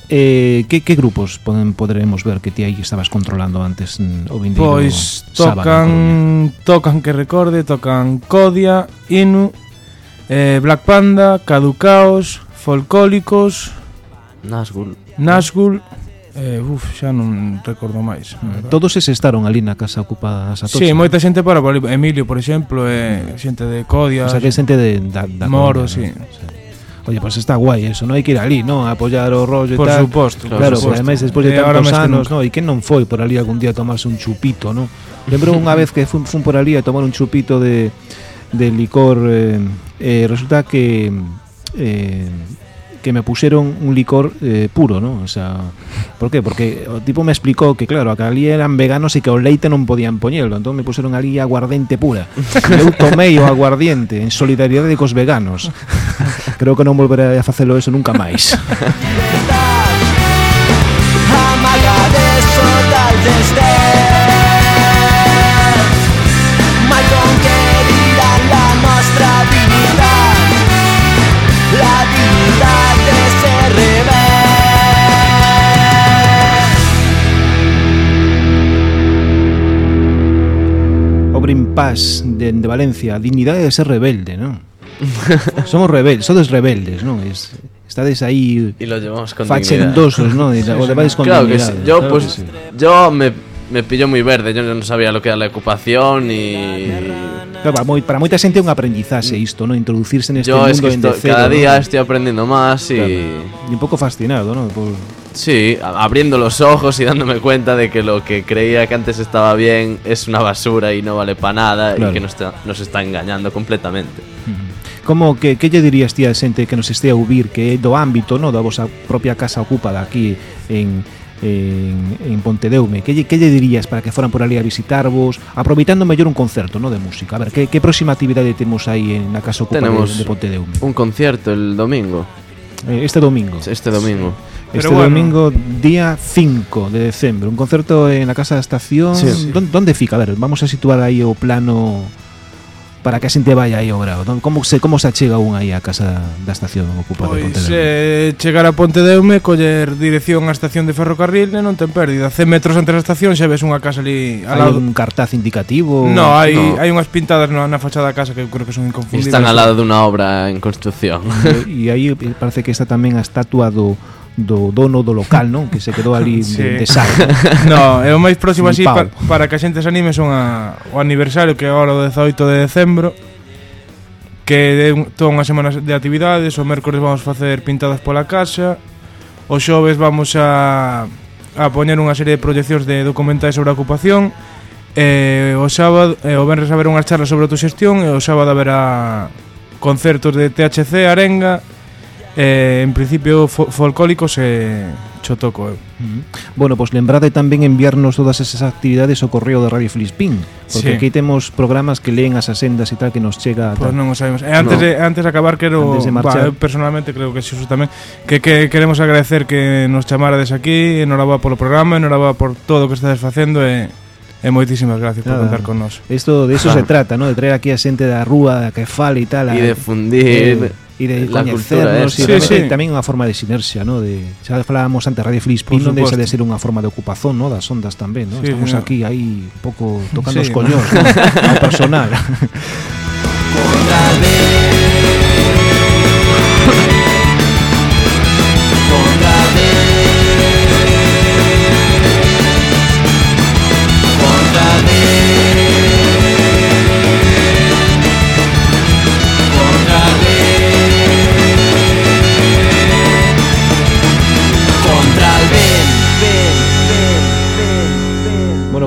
Eh, que, que grupos poden, poderemos ver que ti aí estabas controlando antes o vindeiro Pois tocan, sábado, tocan que recorde, tocan Codia, Inu, eh, Black Panda, Caducaos, Folcólicos, Nazgul. Nazgul, eh, uf, xa non recordo máis. Todos se estaron ali na casa ocupada a Satoshi. Sí, moita xente para por Emilio, por exemplo, eh, xente de Codia, o sea, que xente de da, da Moro, si. Sí. sí. Oye, pois pues está guai eso, non hai que ir ali, no? A o rollo por e tal. Suposto, claro, por suposto. Claro, ademais, despois de eh, tantos anos, ¿no? E que non foi por ali algún día a tomarse un chupito, no? Lembro (laughs) unha vez que fun, fun por ali a tomar un chupito de, de licor... Eh, eh, resulta que eh, que me pusieron un licor eh, puro, ¿no? O sea, ¿por qué? Porque o tipo me explicou que, claro, que ali eran veganos e que o leite non podían poñelo, entón me puseron ali aguardente pura. Eu tomei o aguardiente en solidaridade cos veganos. Creo que non volveré a facelo eso nunca máis. (laughs) Obrin Paz de, de Valencia, a dignidade de ser rebelde, ¿no? (laughs) Somos rebeldes, sodes rebeldes, ¿no? Es, estades aí Y lo llevamos con dignidad. fachendosos, ¿no? Y o con Claro que sí. Yo, Claro pues, que sí. yo me, me pilló muy verde. Yo no sabía lo que era la ocupación y... Claro, para, moi, para moita xente é un aprendizaxe isto, ¿no? Introducirse neste Yo mundo es que cero, cada día ¿no? estoy aprendiendo más y... Y un pouco fascinado, ¿no? Por... Sí, abriendo los ojos y dándome cuenta de que lo que creía que antes estaba bien es una basura y no vale para nada Claro. y que nos está, nos está engañando completamente. Como que que lle dirías ti a xente que nos este a ouvir que é do ámbito, no, da vosa propia casa ocupada aquí en en, en Pontedeume que lle, que lle dirías para que foran por ali a visitarvos aproveitando mellor un concerto no de música a ver, que, que próxima actividade temos aí en na casa ocupada Tenemos de, de Pontedeume un concierto el domingo. Eh, este domingo Este domingo. este Pero este bueno. domingo día 5 de decembro, un concerto en la Casa da Estación. Sí. ¿Dónde, fica? A ver, vamos a situar aí o plano para que a xente vaya aí ao Brao. Como se como se achega un aí a Casa da Estación ocupada pois, de Pontedeume? Pois, eh, chegar a Pontedeume, coller dirección á estación de ferrocarril e non ten pérdida. 100 metros antes a estación xa ves unha casa ali al lado. Un cartaz indicativo? No, hai, no. hai unhas pintadas na, na fachada da casa que eu creo que son inconfundibles. Están al lado dunha obra en construcción. E aí eh, parece que está tamén a estatua do do dono do local, non? Que se quedou ali (laughs) sí. de, de sal. No, é o máis próximo así pa, para que a xente se anime son a, o aniversario que é agora o 18 de decembro que é toda unha semana de actividades, o mércores vamos facer pintadas pola casa, o xoves vamos a, a poñer unha serie de proyeccións de documentais sobre a ocupación, e o sábado, e o venres haber unhas charlas sobre autoxestión, e o sábado haberá concertos de THC, Arenga, eh, en principio fo folcólicos e eh, chotoco eh. eu. Bueno, pois pues, lembrade tamén enviarnos todas esas actividades ao correo de Radio Filispín, porque sí. aquí temos programas que leen as asendas e tal que nos chega. Pois pues non o sabemos. E antes no. de antes de acabar quero antes de marchar, bah, eh, eu personalmente creo que xesus tamén que, que queremos agradecer que nos chamarades aquí, enhoraba polo programa, enhoraba por todo o que estades facendo e E moitísimas gracias Nada, por contar con nós. Isto de eso claro. se trata, ¿no? De traer aquí a xente da rúa que fale e tal. E difundir e de coñecernos e sí, tamén, sí. E tamén unha forma de sinerxia, no? de xa falábamos antes Radio Filispín, onde deixa de ser unha forma de ocupazón, no? das ondas tamén, no? Sí, estamos no. aquí aí un pouco tocando sí, os coñós, no? (laughs) ao personal. Por (laughs) (laughs)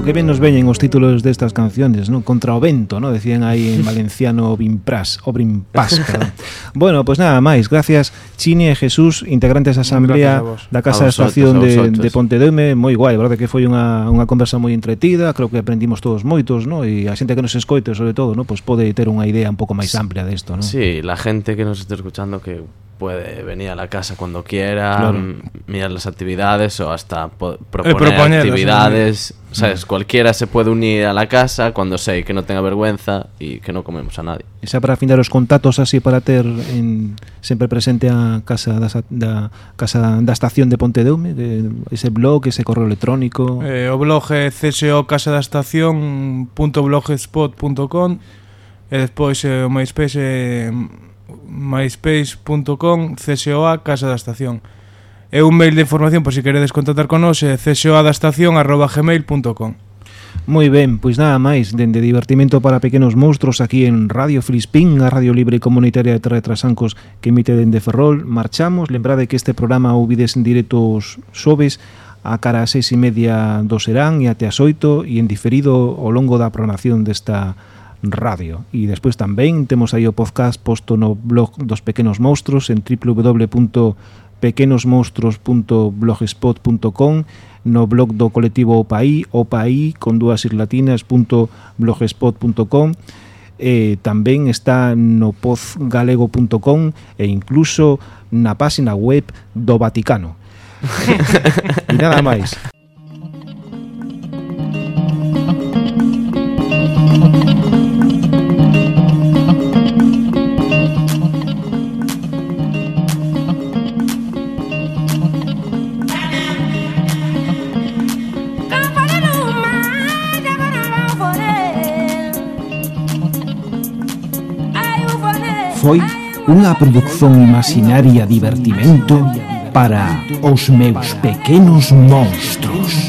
que ben nos veñen os títulos destas canciones, non? Contra o vento, non? Decían aí en valenciano Bimpras, o Brimpas, (laughs) perdón. bueno, pois pues nada máis, gracias Chini e Jesús, integrantes da Asamblea da Casa de Estación de, de Pontedeume, moi guai, verdade que foi unha, unha conversa moi entretida, creo que aprendimos todos moitos, non? E a xente que nos escoite, sobre todo, non? Pois pues pode ter unha idea un pouco máis amplia desto, de non? Sí, la gente que nos está escuchando que puede venir a la casa cuando quiera, claro. mirar las actividades o hasta eh, proponer, proponer actividades. ¿Sabes? Mm. Cualquiera se puede unir a la casa cuando sei que no tenga vergüenza e que no comemos a nadie. E xa para afindar os contactos así para ter en, sempre presente a casa da, da, casa da estación de Pontedeume, de, ese blog, ese correo electrónico... Eh, o blog é csocasadastación.blogspot.com e despois eh, o MySpace é... Eh, myspace.com CSOA Casa da Estación. É un mail de información por si queredes contactar con nós é csoadastacion@gmail.com. Moi ben, pois nada máis, dende divertimento para pequenos monstruos aquí en Radio Filispín, a Radio Libre Comunitaria de Terra de Trasancos que emite dende Ferrol, marchamos. Lembrade que este programa ouvides en directos sobes a cara a seis e media do serán e até as oito e en diferido ao longo da programación desta Radio. E despois tamén temos aí o podcast posto no blog dos Pequenos Monstros en www.pequenosmonstros.blogspot.com no blog do colectivo Opaí, opaí con dúas irlatinas.blogspot.com eh, tamén está no pozgalego.com e incluso na páxina web do Vaticano. (laughs) e nada máis. foi unha produción imaginaria divertimento para os meus pequenos monstruos.